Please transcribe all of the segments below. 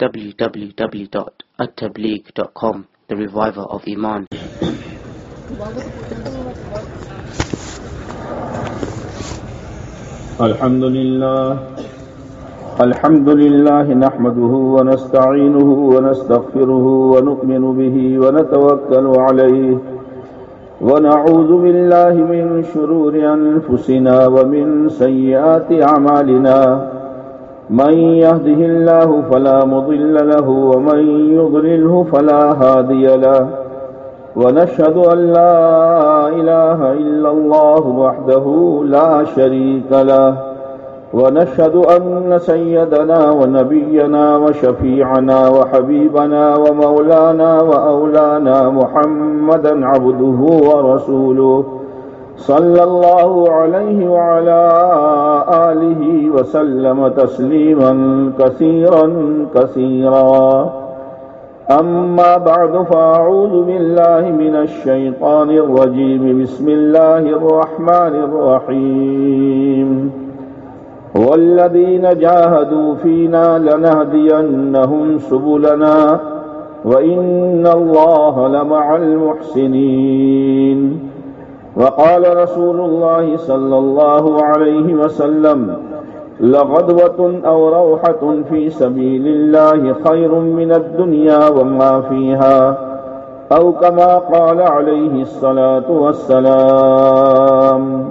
www.attableek.com The Reviver of Iman. الحمد لله الحمد لله نحمده ونستعينه ونستغفره ونؤمن به ونتوكل عليه ونعوذ بالله من شرور أنفسنا ومن سيئات أعمالنا من يهده الله فلا مضل له ومن يضلله فلا هادي له ونشهد أن لا إله إلا الله وحده لا شريك له ونشهد أن سيدنا ونبينا وشفيعنا وحبيبنا ومولانا وأولانا محمدا عبده ورسوله صلى الله عليه وعلى آله وسلم تسليما كثيرا كثيرا. أما بعد، فأعوذ بالله من الشيطان الرجيم. بسم الله الرحمن الرحيم. والذين جاهدوا فينا لنهدينهم سبلنا، وإن الله لمع المحسنين. وقال رسول الله صلى الله عليه وسلم، لغدوة أو روحة في سبيل الله خير من الدنيا وما فيها، أو كما قال عليه الصلاة والسلام.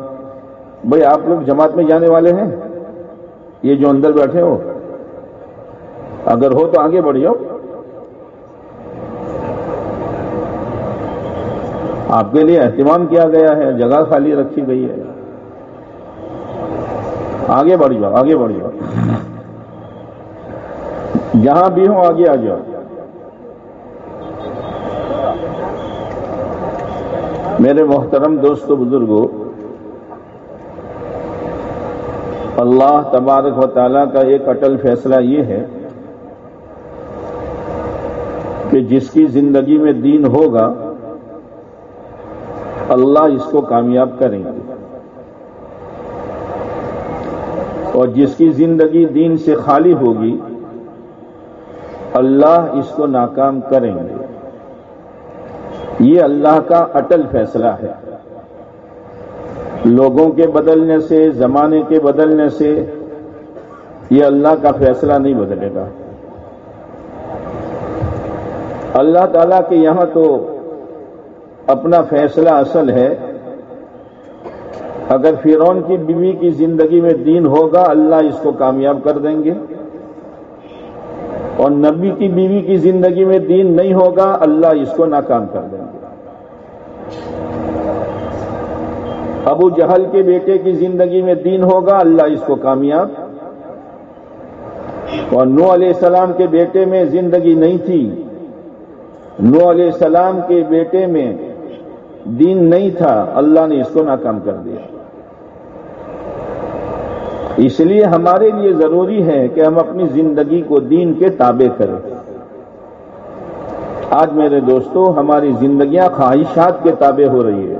بھئی آپ لوگ جماعت میں جانے والے ہیں؟ یہ جو اندر بیٹھے ہو، اگر ہو تو آگے بڑھ جاؤ۔ آپ کے لیے اہتمام کیا گیا ہے، جگہ خالی رکھی گئی ہے۔ آگے بڑھ جاؤ، آگے بڑھ جاؤ۔ جہاں بھی ہوں، آگے آ جاؤ۔ میرے محترم دوست بزرگوں اللہ تبارک و تعالیٰ کا ایک اٹل فیصلہ یہ ہے کہ جس کی زندگی میں دین ہوگا اللہ اس کو کامیاب کریں گے۔ اور جس کی زندگی دین سے خالی ہوگی، اللہ اس کو ناکام کریں گے۔ یہ اللہ کا اٹل فیصلہ ہے۔ لوگوں کے بدلنے سے، زمانے کے بدلنے سے یہ اللہ کا فیصلہ نہیں بدلے گا۔ اللہ تعالی کے یہاں تو اپنا فیصلہ اصل ہے۔ اگر فرون کی بیوی کی زندگی میں دین ہوگا، اللہ اس کو کامیاب کر دیں گے۔ اور نبی کی بیوی کی زندگی میں دین نہیں ہوگا، اللہ اس کو ناکام کر دیں گے۔ ابو جہل کے بیٹے کی زندگی میں دین ہوگا، اللہ اس کو کامیاب۔ اور نو علیہ السلام کے بیٹے میں زندگی نہیں تھی۔ نو علیہ السلام کے بیٹے میں دین نہیں تھا، اللہ نے اس کو ناکام کر دیا۔ اس لیے ہمارے لیے ضروری ہے کہ ہم اپنی زندگی کو دین کے تابع کریں۔ آج میرے دوستو، ہماری زندگیاں خواہشات کے تابع ہو رہی ہے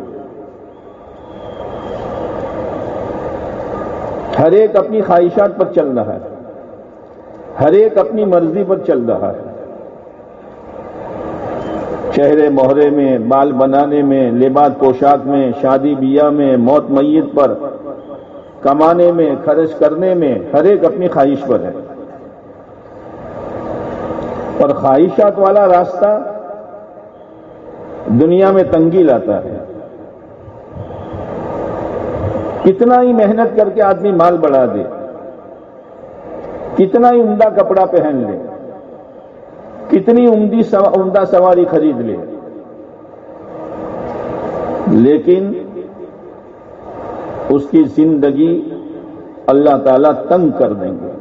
ہر ایک اپنی خواہشات پر چل رہا ہے۔ ہر ایک اپنی مرضی پر چل رہا ہے۔ چہرے مہرے میں، بال بنانے میں، لباس پوشاک میں، شادی بیاہ میں، موت میت پر کمانے میں، خرچ کرنے میں، ہر ایک اپنی خواہش پر ہے۔ اور خواہشات والا راستہ دنیا میں تنگی لاتا ہے۔ کتنا ہی محنت کر کے آدمی مال بڑھا دے، کتنا ہی عمدہ کپڑا پہن لے کتنی عمدی عمدہ سواری خرید لے لیکن اس کی زندگی اللہ تعالی تنگ کر دیں گے۔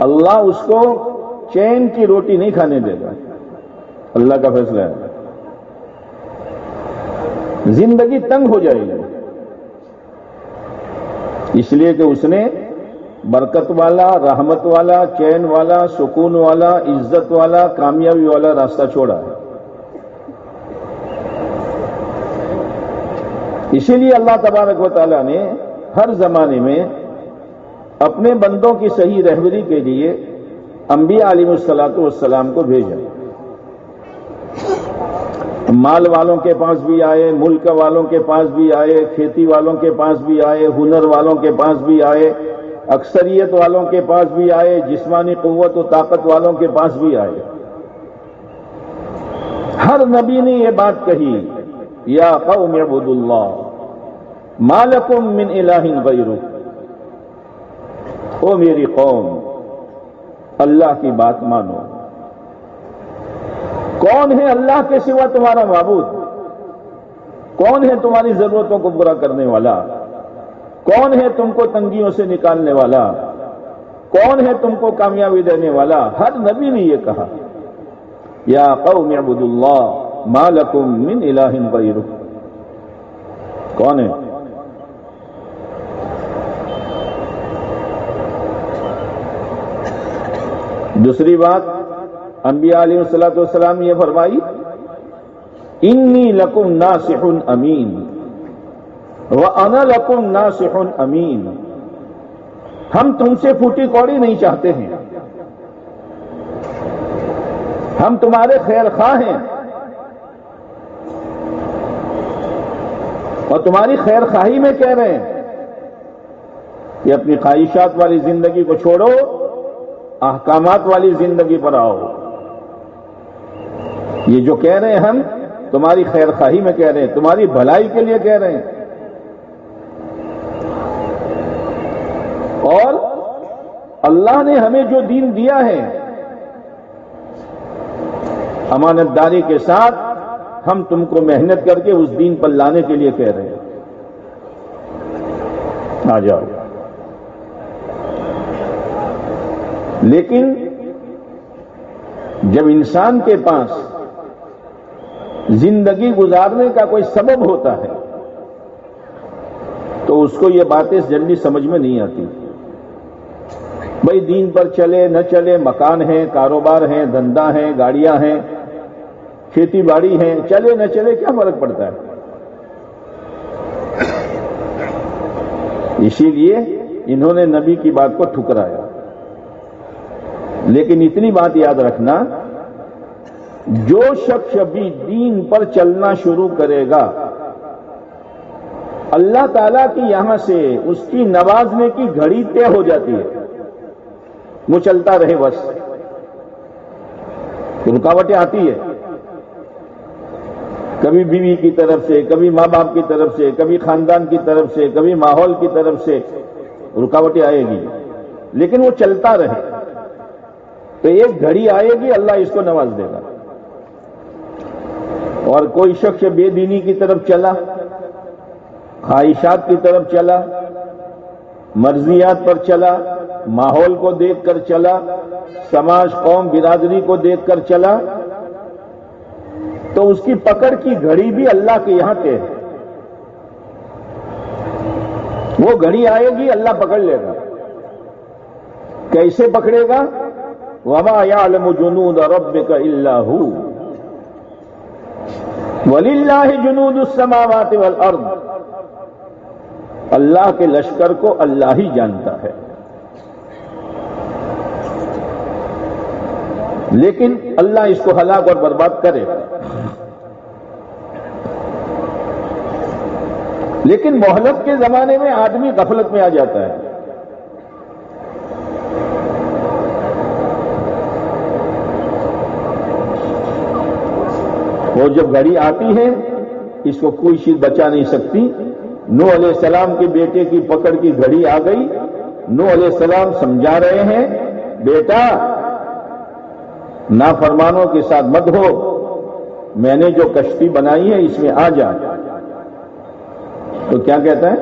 اللہ اس کو چین کی روٹی نہیں کھانے دے گا۔ اللہ کا فیصلہ ہے۔ زندگی تنگ ہو جائے گی۔ اس لیے کہ اس نے برکت والا، رحمت والا، چین والا، سکون والا، عزت والا، کامیابی والا راستہ چھوڑا ہے۔ اسی لیے اللہ تبارک و تعالیٰ نے ہر زمانے میں اپنے بندوں کی صحیح رہبری کے لیے انبیاء علیہ السلاط والسلام کو بھیجا۔ مال والوں کے پاس بھی آئے، ملک والوں کے پاس بھی آئے، کھیتی والوں کے پاس بھی آئے، ہنر والوں کے پاس بھی آئے۔ اکثریت والوں کے پاس بھی آئے، جسمانی قوت و طاقت والوں کے پاس بھی آئے۔ ہر نبی نے یہ بات کہی، یا قوم عبد اللہ مالکم من الہ غیرو او میری قوم، اللہ کی بات مانو۔ کون ہے اللہ کے سوا تمہارا معبود؟ کون ہے تمہاری ضرورتوں کو پورا کرنے والا؟ کون ہے تم کو تنگیوں سے نکالنے والا؟ کون ہے تم کو کامیابی دینے والا؟ ہر نبی نے یہ کہا۔ یا قوم عبد اللہ مالکم من الہ غیر کون ہے؟ دوسری بات، انبیاء علیہ السلاۃ والسلام یہ فرمائی، انی لکم ناصح امین وہ انا لکم ناصح امین ہم تم سے پھوٹی کوڑی نہیں چاہتے ہیں۔ ہم تمہارے خیر خواہ ہیں۔ اور تمہاری خیر خواہی میں کہہ رہے ہیں۔ کہ اپنی خواہشات والی زندگی کو چھوڑو، احکامات والی زندگی پر آؤ۔ یہ جو کہہ رہے ہیں ہم، تمہاری خیر خواہی میں کہہ رہے ہیں، تمہاری بھلائی کے لیے کہہ رہے ہیں۔ اور اللہ نے ہمیں جو دین دیا ہے امانت داری کے ساتھ ہم تم کو محنت کر کے اس دین پر لانے کے لیے کہہ رہے ہیں۔ آ جاؤ۔ لیکن جب انسان کے پاس زندگی گزارنے کا کوئی سبب ہوتا ہے تو اس کو یہ باتیں جلدی سمجھ میں نہیں آتی۔ بھائی دین پر چلے، نہ چلے، مکان ہیں، کاروبار ہیں، دھندا ہیں، گاڑیاں ہیں، کھیتی باڑی ہیں، چلے، نہ چلے، کیا فرق پڑتا ہے؟ اسی لیے انہوں نے نبی کی بات کو ٹھکرایا۔ لیکن اتنی بات یاد رکھنا، جو شخص بھی دین پر چلنا شروع کرے گا، اللہ تعالی کی یہاں سے اس کی نوازنے کی گھڑی طے ہو جاتی ہے۔ وہ چلتا رہے بس۔ رکاوٹیں آتی ہے کبھی بیوی کی طرف سے، کبھی ماں باپ کی طرف سے، کبھی خاندان کی طرف سے، کبھی ماحول کی طرف سے رکاوٹیں آئے گی۔ لیکن وہ چلتا رہے۔ تو ایک گھڑی آئے گی، اللہ اس کو نواز دے گا۔ اور کوئی شخص بے دینی کی طرف چلا، خواہشات کی طرف چلا مرضیات پر چلا، ماحول کو دیکھ کر چلا، سماج، قوم، برادری کو دیکھ کر چلا، تو اس کی پکڑ کی گھڑی بھی اللہ کے یہاں پہ ہے۔ وہ گھڑی آئے گی، اللہ پکڑ لے گا۔ کیسے پکڑے گا؟ وما يعلم جنود ربك الا هو۔ وللہ جنود السماوات والارض اللہ کے لشکر کو اللہ ہی جانتا ہے۔ لیکن اللہ اس کو ہلاک اور برباد کرے۔ لیکن مہلت کے زمانے میں آدمی غفلت میں آ جاتا ہے۔ وہ جب گھڑی آتی ہے، اس کو کوئی چیز بچا نہیں سکتی۔ نو علیہ السلام کے بیٹے کی پکڑ کی گھڑی آ گئی۔ نو علیہ السلام سمجھا رہے ہیں، بیٹا، نافرمانوں کے ساتھ مت ہو۔ میں نے جو کشتی بنائی ہے، اس میں آ جا۔ تو کیا کہتا ہے؟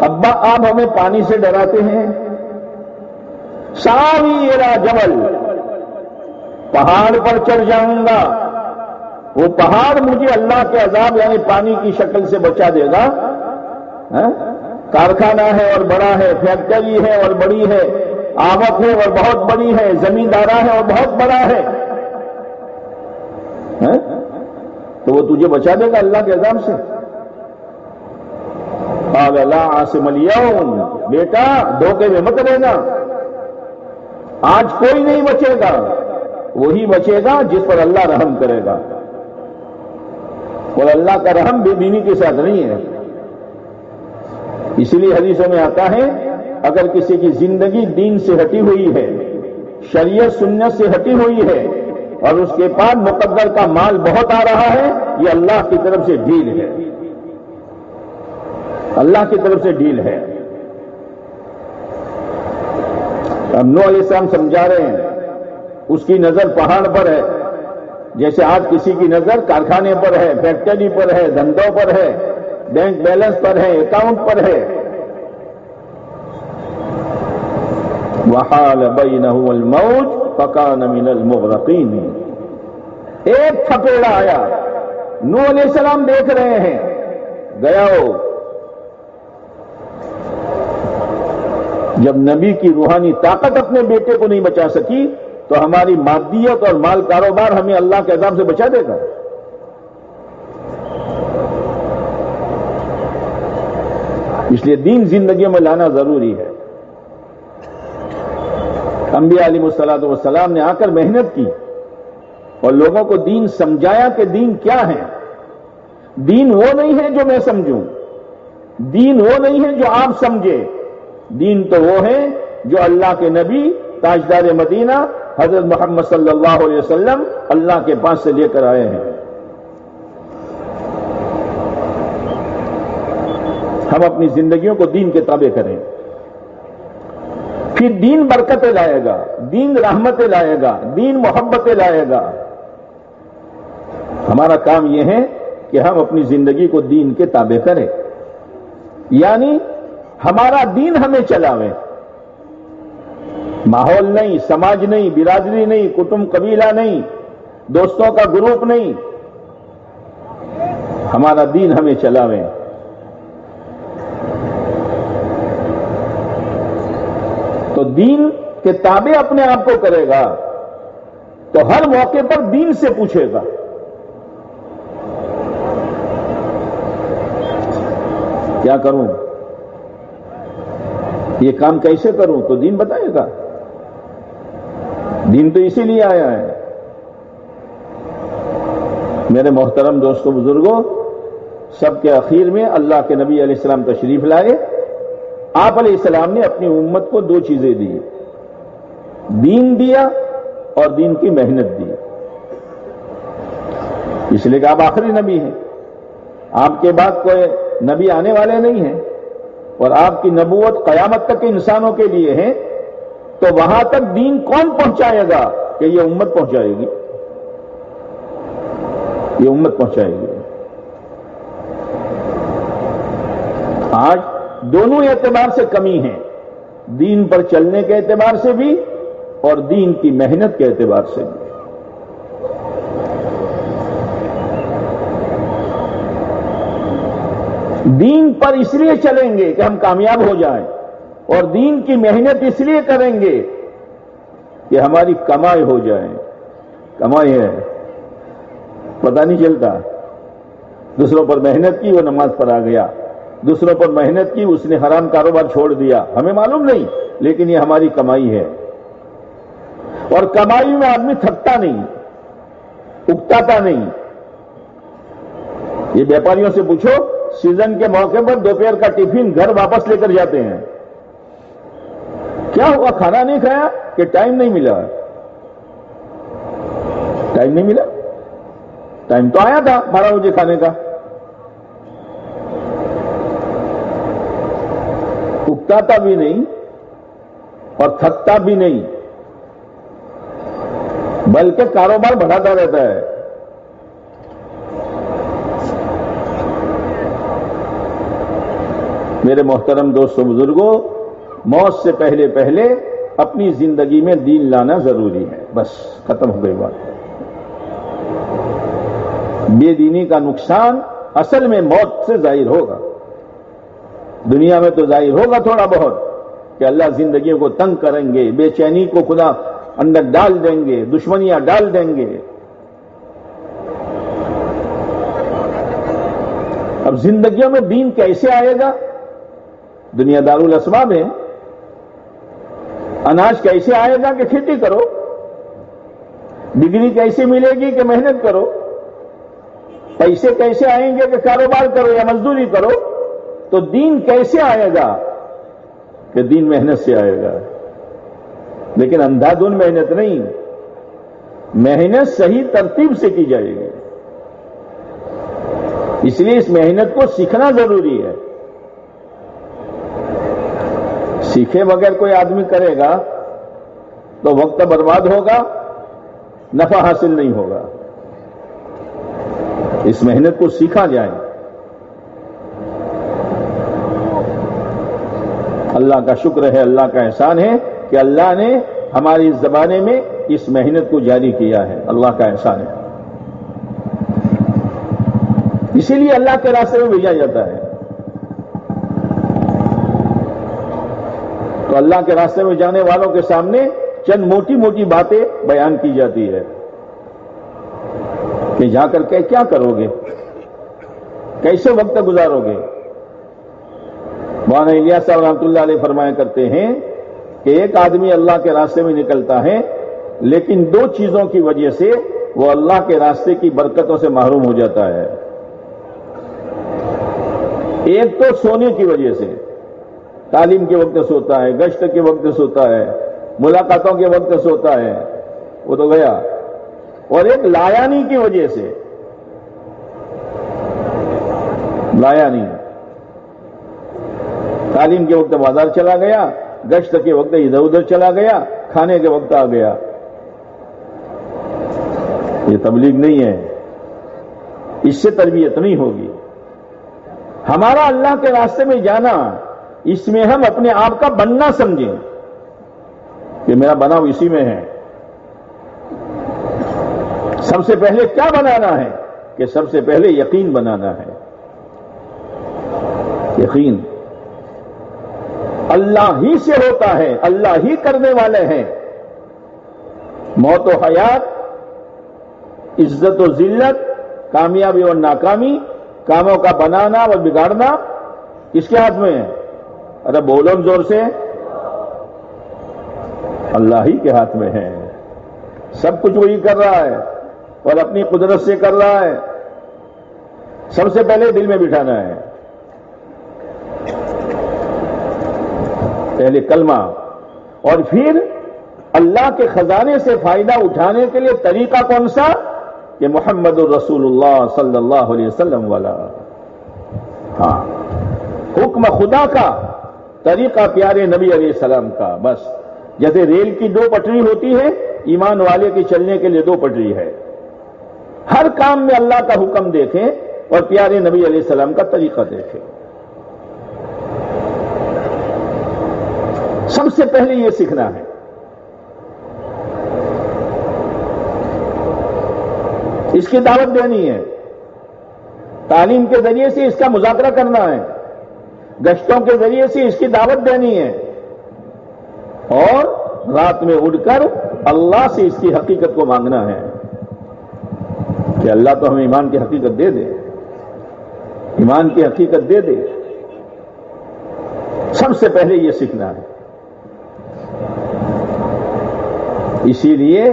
ابا، آپ ہمیں پانی سے ڈراتے ہیں۔ ساری جبل، پہاڑ پر چڑھ جاؤں گا۔ وہ پہاڑ مجھے اللہ کے عذاب یعنی پانی کی شکل سے بچا دے گا۔ ہاں؟ کارخانہ ہے اور بڑا ہے، فیکٹری ہے اور بڑی ہے، آمد ہے اور بہت بڑی ہے، زمیندارہ ہے اور بہت بڑا ہے۔ ہاں؟ تو وہ تجھے بچا دے گا اللہ کے عذاب سے۔ وقال لا اليوم۔ بیٹا، دھوکے میں مت رہنا۔ آج کوئی نہیں بچے گا۔ وہی بچے گا جس پر اللہ رحم کرے گا۔ اور اللہ کا رحم بے دینی کے ساتھ نہیں ہے۔ اس لیے حدیثوں میں آتا ہے، اگر کسی کی زندگی دین سے ہٹی ہوئی ہے، شریعت سنت سے ہٹی ہوئی ہے، اور اس کے پاس مقدر کا مال بہت آ رہا ہے، یہ اللہ کی طرف سے ڈھیل ہے۔ اللہ کی طرف سے ڈھیل ہے۔ اب نو علیہ السلام سمجھا رہے ہیں، اس کی نظر پہاڑ پر ہے۔ جیسے آج کسی کی نظر کارخانے پر ہے، فیکٹری پر ہے، دھندوں پر ہے، بینک بیلنس پر ہے، اکاؤنٹ پر ہے۔ وحال بینه الموت فکان من المغرقین ایک تھپیڑا آیا۔ نو علیہ السلام دیکھ رہے ہیں۔ گیا ہو جب نبی کی روحانی طاقت اپنے بیٹے کو نہیں بچا سکی تو ہماری مادیت اور مال کاروبار ہمیں اللہ کے عذاب سے بچا دے گا۔ اس لیے دین زندگیوں میں لانا ضروری ہے۔ انبیاء علیہ السلاۃ والسلام نے آ کر محنت کی اور لوگوں کو دین سمجھایا کہ دین کیا ہے۔ دین وہ نہیں ہے جو میں سمجھوں۔ دین وہ نہیں ہے جو آپ سمجھے دین تو وہ ہے جو اللہ کے نبی تاجدار مدینہ حضرت محمد صلی اللہ علیہ وسلم اللہ کے پاس سے لے کر آئے ہیں۔ ہم اپنی زندگیوں کو دین کے تابع کریں۔ پھر دین برکتیں لائے گا، دین رحمتیں لائے گا، دین محبتیں لائے گا۔ ہمارا کام یہ ہے کہ ہم اپنی زندگی کو دین کے تابع کریں۔ یعنی ہمارا دین ہمیں چلاوے۔ ماحول نہیں، سماج نہیں، برادری نہیں کٹم قبیلہ نہیں، دوستوں کا گروپ نہیں۔ ہمارا دین ہمیں چلاوے۔ تو دین کے تابع اپنے آپ کو کرے گا، تو ہر موقع پر دین سے پوچھے گا۔ کیا کروں؟ یہ کام کیسے کروں؟ تو دین بتائے گا۔ دین تو اسی لیے آیا ہے۔ میرے محترم دوستوں بزرگوں سب کے اخیر میں اللہ کے نبی علیہ السلام تشریف لائے۔ آپ علیہ السلام نے اپنی امت کو دو چیزیں دی۔ دین دیا اور دین کی محنت دی۔ اس لیے کہ آپ آخری نبی ہیں۔ آپ کے بعد کوئی نبی آنے والے نہیں ہیں۔ اور آپ کی نبوت قیامت تک کے انسانوں کے لیے ہے۔ تو وہاں تک دین کون پہنچائے گا کہ یہ امت پہنچائے گی؟ یہ امت پہنچائے گی۔ آج دونوں اعتبار سے کمی ہے دین پر چلنے کے اعتبار سے بھی اور دین کی محنت کے اعتبار سے بھی۔ دین پر اس لیے چلیں گے کہ ہم کامیاب ہو جائیں۔ اور دین کی محنت اس لیے کریں گے کہ ہماری کمائی ہو جائے کمائی ہے پتہ نہیں چلتا۔ دوسروں پر محنت کی وہ نماز پر آ گیا۔ دوسروں پر محنت کی اس نے حرام کاروبار چھوڑ دیا۔ ہمیں معلوم نہیں، لیکن یہ ہماری کمائی ہے۔ اور کمائی میں آدمی تھکتا نہیں، اکتاتا نہیں۔ یہ ویپاریوں سے پوچھو، سیزن کے موقع پر دوپہر کا ٹفن گھر واپس لے کر جاتے ہیں۔ کیا ہوا؟ کھانا نہیں کھایا کہ ٹائم نہیں ملا؟ ٹائم نہیں ملا؟ ٹائم تو آیا تھا بارہ بجے کھانے کا۔ اکتاتا بھی نہیں اور تھکتا بھی نہیں۔ بلکہ کاروبار بڑھاتا رہتا ہے۔ میرے محترم دوستوں بزرگوں موت سے پہلے پہلے اپنی زندگی میں دین لانا ضروری ہے۔ بس، ختم ہو گئی بات۔ بے دینی کا نقصان اصل میں موت سے ظاہر ہوگا۔ دنیا میں تو ظاہر ہوگا تھوڑا بہت کہ اللہ زندگیوں کو تنگ کریں گے، بے چینی کو خدا اندر ڈال دیں گے، دشمنیاں ڈال دیں گے۔ اب زندگیوں میں دین کیسے آئے گا؟ دنیا دار الاسباب ہے۔ اناج کیسے آئے گا کہ کھیتی کرو؟ ڈگری کیسے ملے گی کہ محنت کرو؟ پیسے کیسے آئیں گے کہ کاروبار کرو یا مزدوری کرو؟ تو دین کیسے آئے گا کہ دین محنت سے آئے گا؟ لیکن اندھا دھن محنت نہیں، محنت صحیح ترتیب سے کی جائے گی۔ اس لیے اس محنت کو سیکھنا ضروری ہے۔ سیکھے بغیر کوئی آدمی کرے گا تو وقت برباد ہوگا، نفع حاصل نہیں ہوگا۔ اس محنت کو سیکھا جائے۔ اللہ کا شکر ہے، اللہ کا احسان ہے کہ اللہ نے ہماری اس زمانے میں اس محنت کو جاری کیا ہے۔ اللہ کا احسان ہے۔ اسی لیے اللہ کے راستے میں بھیجا جاتا ہے۔ تو اللہ کے راستے میں جانے والوں کے سامنے چند موٹی موٹی باتیں بیان کی جاتی ہے۔ کہ جا کر کے کیا کرو گے؟ کیسے وقت گزارو گے؟ مولانا الیاس صاحب رحمۃ اللہ علیہ فرمایا کرتے ہیں کہ ایک آدمی اللہ کے راستے میں نکلتا ہے، لیکن دو چیزوں کی وجہ سے وہ اللہ کے راستے کی برکتوں سے محروم ہو جاتا ہے۔ ایک تو سونے کی وجہ سے۔ تعلیم کے وقت سوتا ہے، گشت کے وقت سوتا ہے، ملاقاتوں کے وقت سوتا ہے، وہ تو گیا۔ اور ایک لایانی کی وجہ سے، لایانی۔ تعلیم کے وقت بازار چلا گیا، گشت کے وقت ادھر ادھر چلا گیا، کھانے کے وقت آ گیا۔ یہ تبلیغ نہیں ہے۔ اس سے تربیت نہیں ہوگی۔ ہمارا اللہ کے راستے میں جانا اس میں ہم اپنے آپ کا بننا سمجھیں کہ میرا بناؤ اسی میں ہے۔ سب سے پہلے کیا بنانا ہے؟ کہ سب سے پہلے یقین بنانا ہے۔ یقین۔ اللہ ہی سے ہوتا ہے، اللہ ہی کرنے والے ہیں۔ موت و حیات، عزت و ذلت، کامیابی اور ناکامی، کاموں کا بنانا اور بگاڑنا کس کے ہاتھ میں ہے۔ ارے بولو زور سے، اللہ ہی کے ہاتھ میں ہے سب کچھ وہی کر رہا ہے اور اپنی قدرت سے کر رہا ہے۔ سب سے پہلے دل میں بٹھانا ہے۔ پہلے کلمہ۔ اور پھر اللہ کے خزانے سے فائدہ اٹھانے کے لیے طریقہ کون سا؟ کہ محمد الرسول اللہ صلی اللہ علیہ وسلم والا۔ ہاں حکم خدا کا۔ طریقہ پیارے نبی علیہ السلام کا، بس۔ جیسے ریل کی دو پٹری ہوتی ہے ایمان والے کے چلنے کے لیے دو پٹری ہے۔ ہر کام میں اللہ کا حکم دیکھیں اور پیارے نبی علیہ السلام کا طریقہ دیکھیں۔ سب سے پہلے یہ سیکھنا ہے۔ اس کی دعوت دینی ہے۔ تعلیم کے ذریعے سے اس کا مذاکرہ کرنا ہے۔ گشتوں کے ذریعے سے اس کی دعوت دینی ہے۔ اور رات میں اٹھ کر اللہ سے اس کی حقیقت کو مانگنا ہے۔ کہ اللہ تو ہمیں ایمان کی حقیقت دے دے۔ ایمان کی حقیقت دے دے۔ سب سے پہلے یہ سیکھنا ہے۔ اسی لیے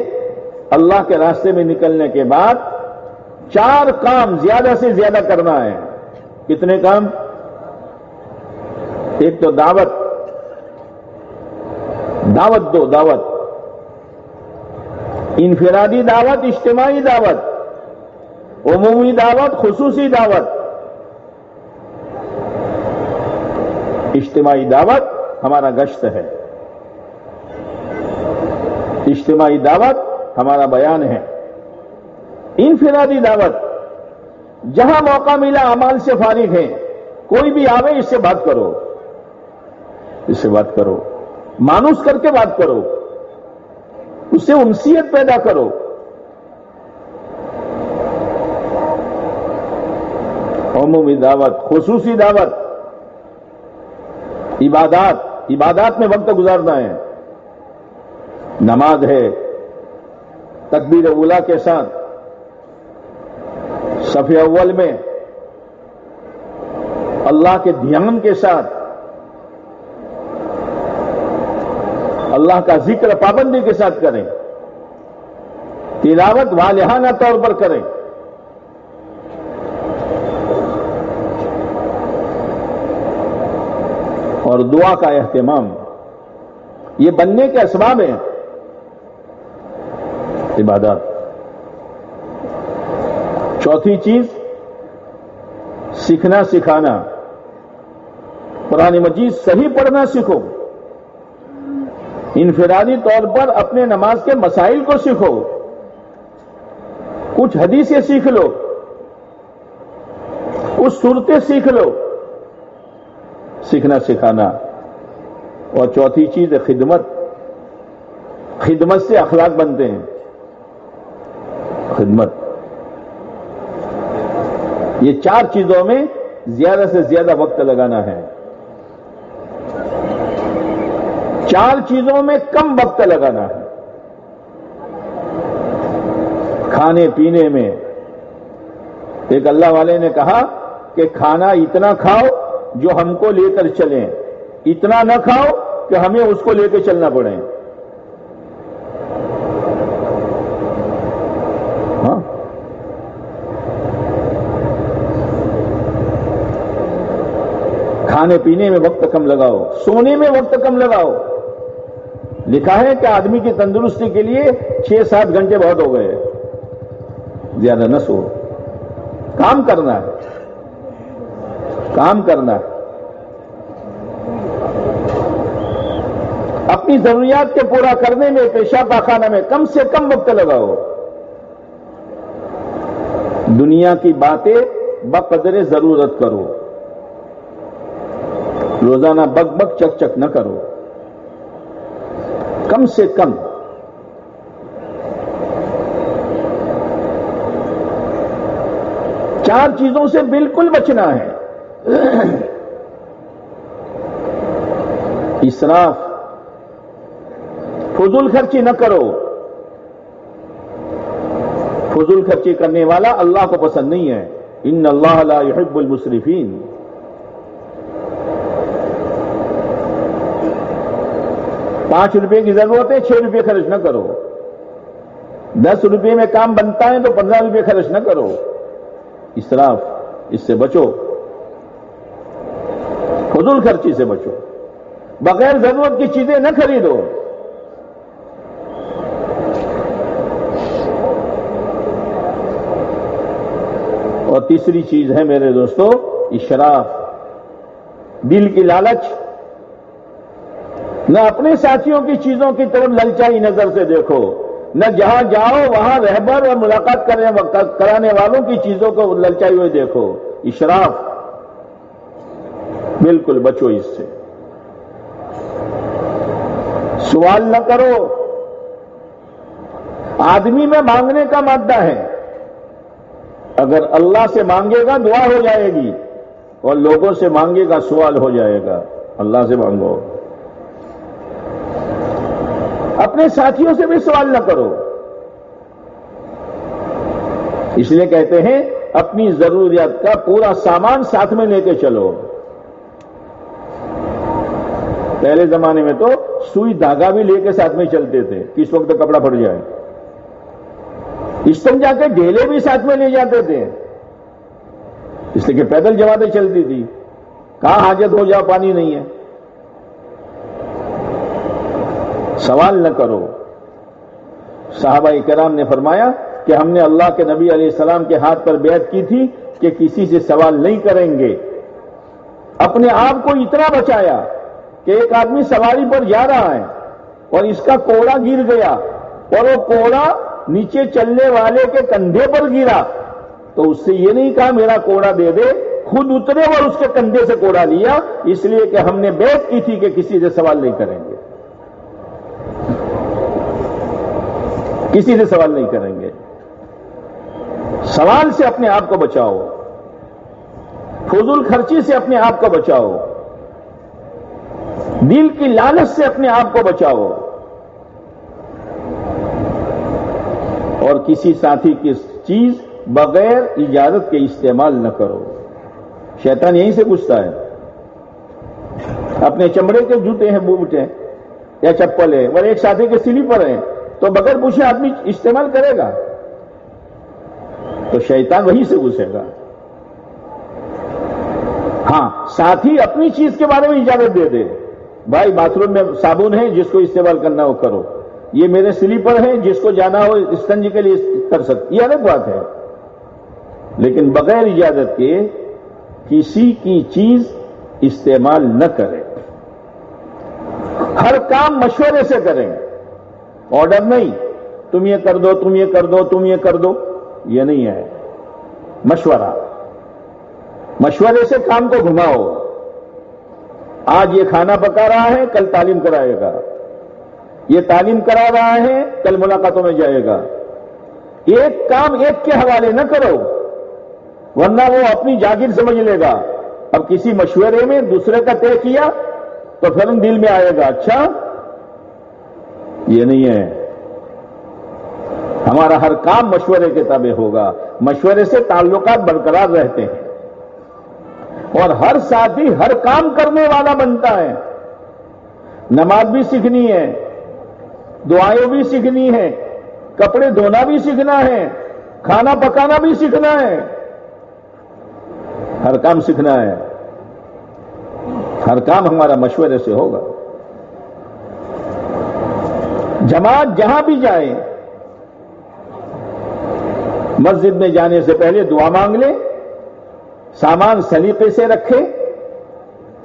اللہ کے راستے میں نکلنے کے بعد چار کام زیادہ سے زیادہ کرنا ہے۔ کتنے کام؟ ایک تو دعوت دعوت دو، دعوت۔ انفرادی دعوت، اجتماعی دعوت۔ عمومی دعوت، خصوصی دعوت۔ اجتماعی دعوت ہمارا گشت ہے۔ اجتماعی دعوت ہمارا بیان ہے۔ انفرادی دعوت، جہاں موقع ملا امال سے فارغ ہے کوئی بھی آوے اس سے بات کرو۔ اس سے بات کرو۔ مانوس کر کے بات کرو۔ اس سے انسیت پیدا کرو۔ عمومی دعوت، خصوصی دعوت۔ عبادات عبادات میں وقت گزارنا ہے۔ نماز ہے۔ تکبیر اولا کے ساتھ۔ صفی اول میں۔ اللہ کے دھیان کے ساتھ۔ اللہ کا ذکر پابندی کے ساتھ کریں۔ تلاوت والہانہ طور پر کریں۔ اور دعا کا اہتمام۔ یہ بننے کے اسباب ہیں۔ عبادات۔ چوتھی چیز، سیکھنا سکھانا۔ قرآن مجید صحیح پڑھنا سیکھو۔ انفرادی طور پر اپنے نماز کے مسائل کو سیکھو۔ کچھ حدیثیں سیکھ لو۔ کچھ صورتیں سیکھ لو۔ سیکھنا، سکھانا۔ اور چوتھی چیز ہے خدمت۔ خدمت سے اخلاق بنتے ہیں۔ خدمت۔ یہ چار چیزوں میں زیادہ سے زیادہ وقت لگانا ہے۔ چار چیزوں میں کم وقت لگانا ہے۔ کھانے پینے میں۔ ایک اللہ والے نے کہا کہ کھانا اتنا کھاؤ جو ہم کو لے کر چلیں۔ اتنا نہ کھاؤ کہ ہمیں اس کو لے کے چلنا پڑے۔ ہاں۔ کھانے پینے میں وقت کم لگاؤ۔ سونے میں وقت کم لگاؤ۔ لکھا ہے کہ آدمی کی تندرستی کے لیے چھ سات گھنٹے بہت ہو گئے زیادہ نہ سو۔ کام کرنا ہے۔ کام کرنا ہے۔ اپنی ضروریات کے پورا کرنے میں پیشہ پاخانہ میں کم سے کم وقت لگاؤ۔ دنیا کی باتیں بقدر ضرورت کرو۔ روزانہ بک بک چک چک نہ کرو۔ کم سے کم چار چیزوں سے بالکل بچنا ہے۔ اسراف، فضول خرچی نہ کرو۔ فضول خرچی کرنے والا اللہ کو پسند نہیں ہے۔ ان اللہ لا يحب المصرفین پانچ روپے کی ضرورت ہے، چھ روپے خرچ نہ کرو۔ دس روپے میں کام بنتا ہے تو پندرہ روپے خرچ نہ کرو۔ اسراف، اس سے بچو۔ فضول خرچی سے بچو۔ بغیر ضرورت کی چیزیں نہ خریدو۔ اور تیسری چیز ہے میرے دوستو، اشراف۔ دل کی لالچ۔ نہ اپنے ساتھیوں کی چیزوں کی طرف للچائی نظر سے دیکھو، نہ جہاں جاؤ وہاں رہبر اور ملاقات کرنے کرانے والوں کی چیزوں کو للچائی ہوئے دیکھو۔ اشراف۔ بالکل بچو اس سے۔ سوال نہ کرو۔ آدمی میں مانگنے کا مادہ ہے۔ اگر اللہ سے مانگے گا دعا ہو جائے گی اور لوگوں سے مانگے گا سوال ہو جائے گا۔ اللہ سے مانگو۔ اپنے ساتھیوں سے بھی سوال نہ کرو۔ اس لیے کہتے ہیں، اپنی ضروریات کا پورا سامان ساتھ میں لے کے چلو۔ پہلے زمانے میں تو سوئی دھاگا بھی لے کے ساتھ میں چلتے تھے، کس وقت کپڑا پھٹ جائے۔ اس جا کے ڈھیلے بھی ساتھ میں لے جاتے تھے۔ اس لیے کہ پیدل جماعتیں چلتی تھی، کہاں حاجت ہو جا پانی نہیں ہے۔ سوال نہ کرو۔ صحابہ کرام نے فرمایا کہ ہم نے اللہ کے نبی علیہ السلام کے ہاتھ پر بیعت کی تھی کہ کسی سے سوال نہیں کریں گے۔ اپنے آپ کو اتنا بچایا کہ ایک آدمی سواری پر جا رہا ہے اور اس کا کوڑا گر گیا اور وہ کوڑا نیچے چلنے والے کے کندھے پر گرا۔ تو اس سے یہ نہیں کہا میرا کوڑا دے دے، خود اترے اور اس کے کندھے سے کوڑا لیا۔ اس لیے کہ ہم نے بیت کی تھی کہ کسی سے سوال نہیں کریں گے۔ کسی سے سوال نہیں کریں گے۔ سوال سے اپنے آپ کو بچاؤ۔ فضول خرچی سے اپنے آپ کو بچاؤ۔ دل کی لالچ سے اپنے آپ کو بچاؤ۔ اور کسی ساتھی کی چیز بغیر اجازت کے استعمال نہ کرو۔ شیطان یہیں سے پوچھتا ہے۔ اپنے چمڑے کے جوتے ہیں بوٹ ہیں، یا چپل ہے اور ایک ساتھی کے سلیپر ہیں۔ تو بغیر پوچھے آدمی استعمال کرے گا تو شیطان وہیں سے گھسے گا۔ ہاں ساتھی اپنی چیز کے بارے میں اجازت دے دے۔ بھائی، باتھ روم میں صابن ہے، جس کو استعمال کرنا ہو کرو۔ یہ میرے سلیپر ہیں، جس کو جانا ہو استنجی کے لیے کر سکتے۔ یہ الگ بات ہے۔ لیکن بغیر اجازت کے کسی کی چیز استعمال نہ کرے۔ ہر کام مشورے سے کریں۔ آرڈر نہیں. تم یہ کر دو، تم یہ کر دو، تم یہ کر دو. یہ نہیں ہے. مشورہ. مشورے سے کام کو گھماؤ. آج یہ کھانا پکا رہا ہے، کل تعلیم کرائے گا. یہ تعلیم کرا رہا ہے، کل ملاقاتوں میں جائے گا. ایک کام ایک کے حوالے نہ کرو، ورنہ وہ اپنی جاگیر سمجھ لے گا. اب کسی مشورے میں دوسرے کا طے کیا، تو پھر دل میں آئے گا اچھا یہ نہیں ہے۔ ہمارا ہر کام مشورے کے تابع ہوگا۔ مشورے سے تعلقات برقرار رہتے ہیں۔ اور ہر ساتھی ہر کام کرنے والا بنتا ہے۔ نماز بھی سیکھنی ہے۔ دعائیں بھی سیکھنی ہے کپڑے دھونا بھی سیکھنا ہے۔ کھانا پکانا بھی سیکھنا ہے۔ ہر کام سیکھنا ہے۔ ہر کام ہمارا مشورے سے ہوگا۔ جماعت جہاں بھی جائے، مسجد میں جانے سے پہلے دعا مانگ لے، سامان سلیقے سے رکھے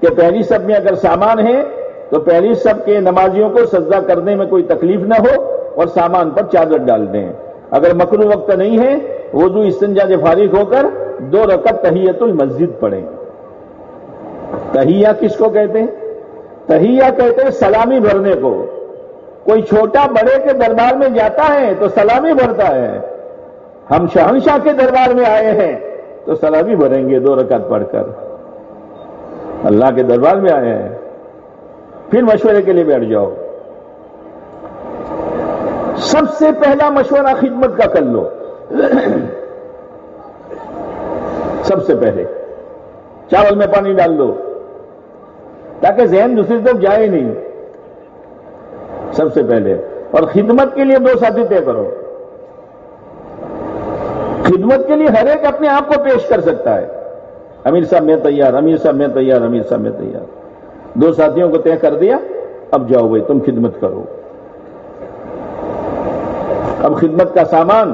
کہ پہلی سب میں اگر سامان ہے تو پہلی سب کے نمازیوں کو سجدہ کرنے میں کوئی تکلیف نہ ہو اور سامان پر چادر ڈال دیں۔ اگر مکرو وقت نہیں ہے، وضو استنجا سے فارغ ہو کر دو رکعت تحیت المسجد پڑھیں۔ تہیا کس کو کہتے ہیں؟ تہیا کہتے ہیں سلامی بھرنے کو۔ کوئی چھوٹا بڑے کے دربار میں جاتا ہے تو سلامی بھرتا ہے۔ ہم شہنشاہ کے دربار میں آئے ہیں تو سلامی بھریں گے دو رکعت پڑھ کر۔ اللہ کے دربار میں آئے ہیں۔ پھر مشورے کے لیے بیٹھ جاؤ۔ سب سے پہلا مشورہ خدمت کا کر لو۔ سب سے پہلے چاول میں پانی ڈال دو تاکہ ذہن دوسری طرف جائے نہیں۔ سب سے پہلے اور خدمت کے لیے دو ساتھی طے کرو۔ خدمت کے لیے ہر ایک اپنے آپ کو پیش کر سکتا ہے۔ امیر صاحب میں تیار، امیر صاحب میں تیار، امیر صاحب میں تیار۔ دو ساتھیوں کو طے کر دیا، اب جاؤ بھائی تم خدمت کرو۔ اب خدمت کا سامان،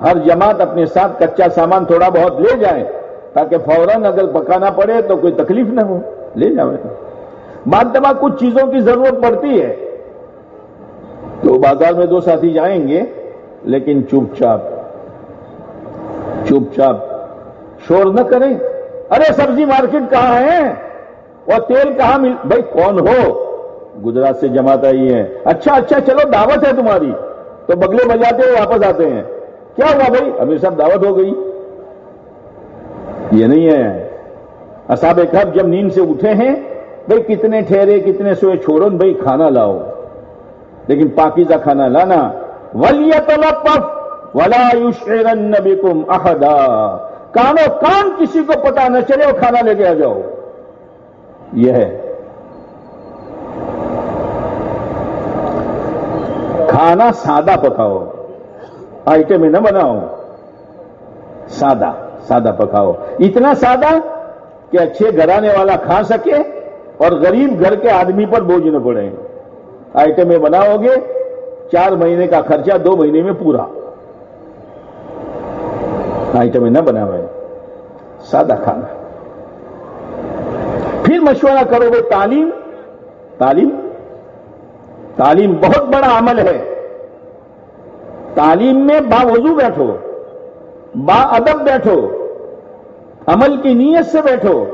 ہر جماعت اپنے ساتھ کچا سامان تھوڑا بہت لے جائیں تاکہ فوراً اگر پکانا پڑے تو کوئی تکلیف نہ ہو۔ لے جاؤ۔ بعد دبا کچھ چیزوں کی ضرورت پڑتی ہے۔ تو بازار میں دو ساتھی جائیں گے، لیکن چوپ چاپ چوپ چاپ شور نہ کریں۔ ارے، سبزی مارکیٹ کہاں ہے؟ اور تیل کہاں مل؟ بھائی، کون ہو؟ گجرات سے جماعت آئی ہے اچھا اچھا چلو، دعوت ہے تمہاری۔ تو بگلے بجاتے ہوئے واپس آتے ہیں۔ کیا ہوا بھائی؟ امیر صاحب، دعوت ہو گئی۔ یہ نہیں ہے۔ اصاب کب جب نیند سے اٹھے ہیں، بھائی، کتنے ٹھہرے، کتنے سوئے چھوڑو بھائی، کھانا لاؤ۔ لیکن پاکیزہ کھانا لانا ولیت پف ولا نبی کم احدا کانو کان کسی کو پتا نہ چلے اور کھانا لے کے آ جاؤ۔ یہ ہے۔ کھانا سادہ پکاؤ۔ آئٹم نہ بناؤ۔ سادہ سادہ پکاؤ۔ اتنا سادہ کہ اچھے گھرانے والا کھا سکے اور غریب گھر کے آدمی پر بوجھ نہ پڑے۔ آئٹمیں بناؤ گے، چار مہینے کا خرچہ دو مہینے میں پورا۔ آئٹمیں نہ بناؤ۔ سادہ کھانا۔ پھر مشورہ کرو گے تعلیم۔ تعلیم؟ تعلیم بہت بڑا عمل ہے۔ تعلیم میں باوضو بیٹھو، با ادب بیٹھو، عمل کی نیت سے بیٹھو۔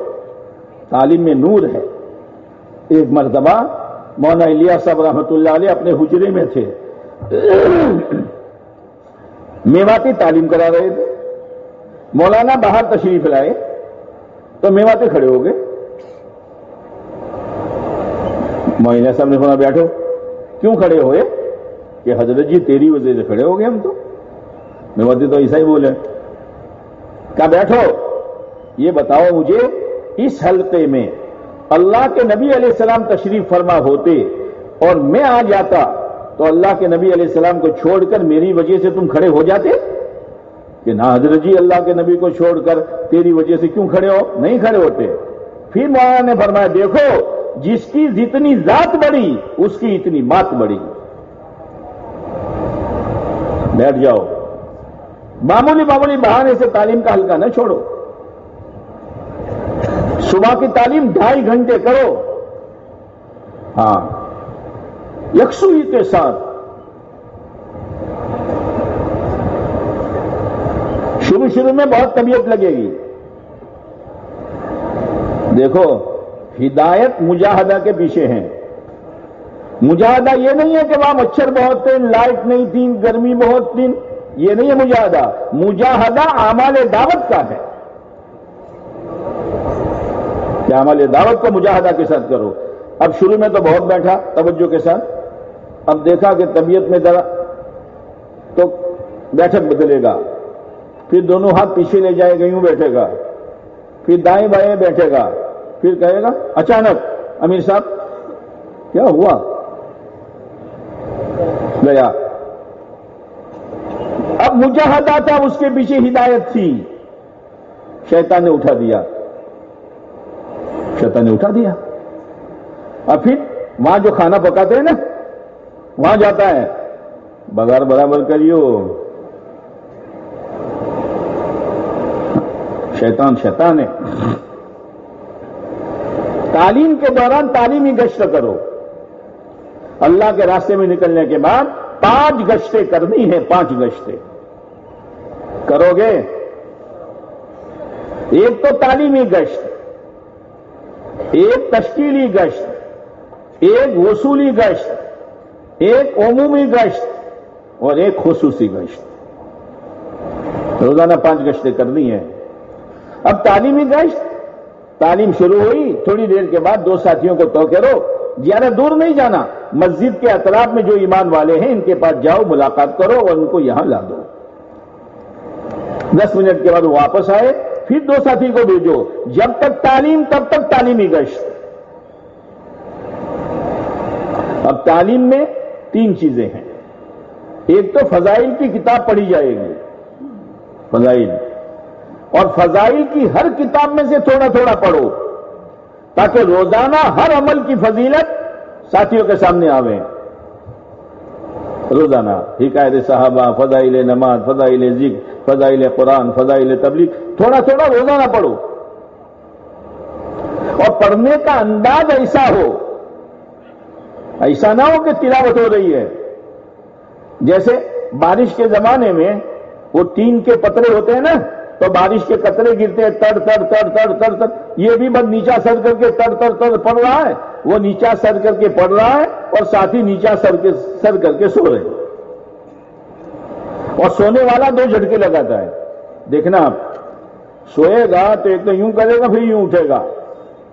تعلیم میں نور ہے۔ ایک مرتبہ مونا الیا صاحب رحمۃ اللہ علیہ اپنے حجرے میں تھے۔ میواتی تعلیم کرا رہے تھے۔ مولانا باہر تشریف لائے۔ تو میواتے کھڑے ہو گئے۔ معائنہ صاحب نے سنا بیٹھو۔ کیوں کھڑے ہوئے کہ حضرت جی تیری وجہ سے کھڑے ہو گئے ہم تو۔ میں تو ایسا ہی بولے کہا، بیٹھو، یہ بتاؤ مجھے، اس حلقے میں اللہ کے نبی علیہ السلام تشریف فرما ہوتے اور میں آ جاتا تو اللہ کے نبی علیہ السلام کو چھوڑ کر میری وجہ سے تم کھڑے ہو جاتے؟ کہ نہ حضرت جی اللہ کے نبی کو چھوڑ کر تیری وجہ سے کیوں کھڑے ہو؟ نہیں کھڑے ہوتے۔ پھر مولانا نے فرمایا، دیکھو، جس کی جتنی ذات بڑی، اس کی اتنی مات بڑی۔ بیٹھ جاؤ۔ معمولی معمولی بہانے سے تعلیم کا ہلکا نہ چھوڑو۔ صبح کی تعلیم ڈھائی گھنٹے کرو۔ ہاں۔ یکسوئی کے ساتھ۔ شروع شروع میں بہت طبیعت لگے گی۔ دیکھو، ہدایت مجاہدہ کے پیچھے ہیں۔ مجاہدہ یہ نہیں ہے کہ وہاں مچھر بہت تھے، لائٹ نہیں تھی، گرمی بہت تھی، یہ نہیں ہے مجاہدہ۔ مجاہدہ آمال دعوت کا ہے۔ کہ عمل دعوت کو مجاہدہ کے ساتھ کرو۔ اب شروع میں تو بہت بیٹھا توجہ کے ساتھ۔ اب دیکھا کہ طبیعت میں ذرا تو بیٹھک بدلے گا۔ پھر دونوں ہاتھ پیچھے لے جائے گا، یوں بیٹھے گا۔ پھر دائیں بائیں بیٹھے گا۔ پھر کہے گا، اچانک امیر صاحب، کیا ہوا؟ گیا۔ اب مجاہدہ تھا، اس کے پیچھے ہدایت تھی۔ شیطان نے اٹھا دیا۔ شیطان نے اٹھا دیا۔ اب پھر وہاں جو کھانا پکاتے ہیں نا، وہاں جاتا ہے۔ بغیر برابر کریو شیطان شیطان ہے۔ تعلیم کے دوران تعلیمی گشت کرو۔ اللہ کے راستے میں نکلنے کے بعد پانچ گشتیں کرنی ہے پانچ گشتیں۔ کرو گے؟ ایک تو تعلیمی گشت۔ ایک تشکیلی گشت، ایک وصولی گشت، ایک عمومی گشت اور ایک خصوصی گشت۔ روزانہ پانچ گشتیں کرنی ہے اب تعلیمی گشت، تعلیم شروع ہوئی، تھوڑی دیر کے بعد دو ساتھیوں کو تو کرو۔ زیادہ دور نہیں جانا، مسجد کے اطراف میں جو ایمان والے ہیں، ان کے پاس جاؤ، ملاقات کرو اور ان کو یہاں لا دو۔ دس منٹ کے بعد واپس آئے۔ پھر دو ساتھی کو بھیجو۔ جب تک تعلیم، تب تک تعلیمی گشت۔ اب تعلیم میں تین چیزیں ہیں۔ ایک تو فضائل کی کتاب پڑھی جائے گی۔ فضائل۔ اور فضائل کی ہر کتاب میں سے تھوڑا تھوڑا پڑھو، تاکہ روزانہ ہر عمل کی فضیلت ساتھیوں کے سامنے آوے۔ روزانہ۔ حکایت صحابہ، فضائل نماز، فضائل ذکر، فضائل قرآن، فضائل تبلیغ۔ تھوڑا تھوڑا روزانہ پڑھو۔ اور پڑھنے کا انداز ایسا ہو، ایسا نہ ہو کہ تلاوت ہو رہی ہے۔ جیسے بارش کے زمانے میں وہ ٹین کے پترے ہوتے ہیں نا، تو بارش کے قطرے گرتے ہیں، تڑ تڑ تڑ تڑ تڑ تڑ یہ بھی بس نیچا سر کر کے تڑ تڑ تڑ پڑ رہا ہے۔ وہ نیچا سر کر کے پڑھ رہا ہے اور ساتھی نیچا سر کے سر کر کے سو رہے اور سونے والا دو جھٹکے لگاتا ہے۔ دیکھنا آپ سوئے گا تو ایک تو یوں کرے گا، پھر یوں اٹھے گا۔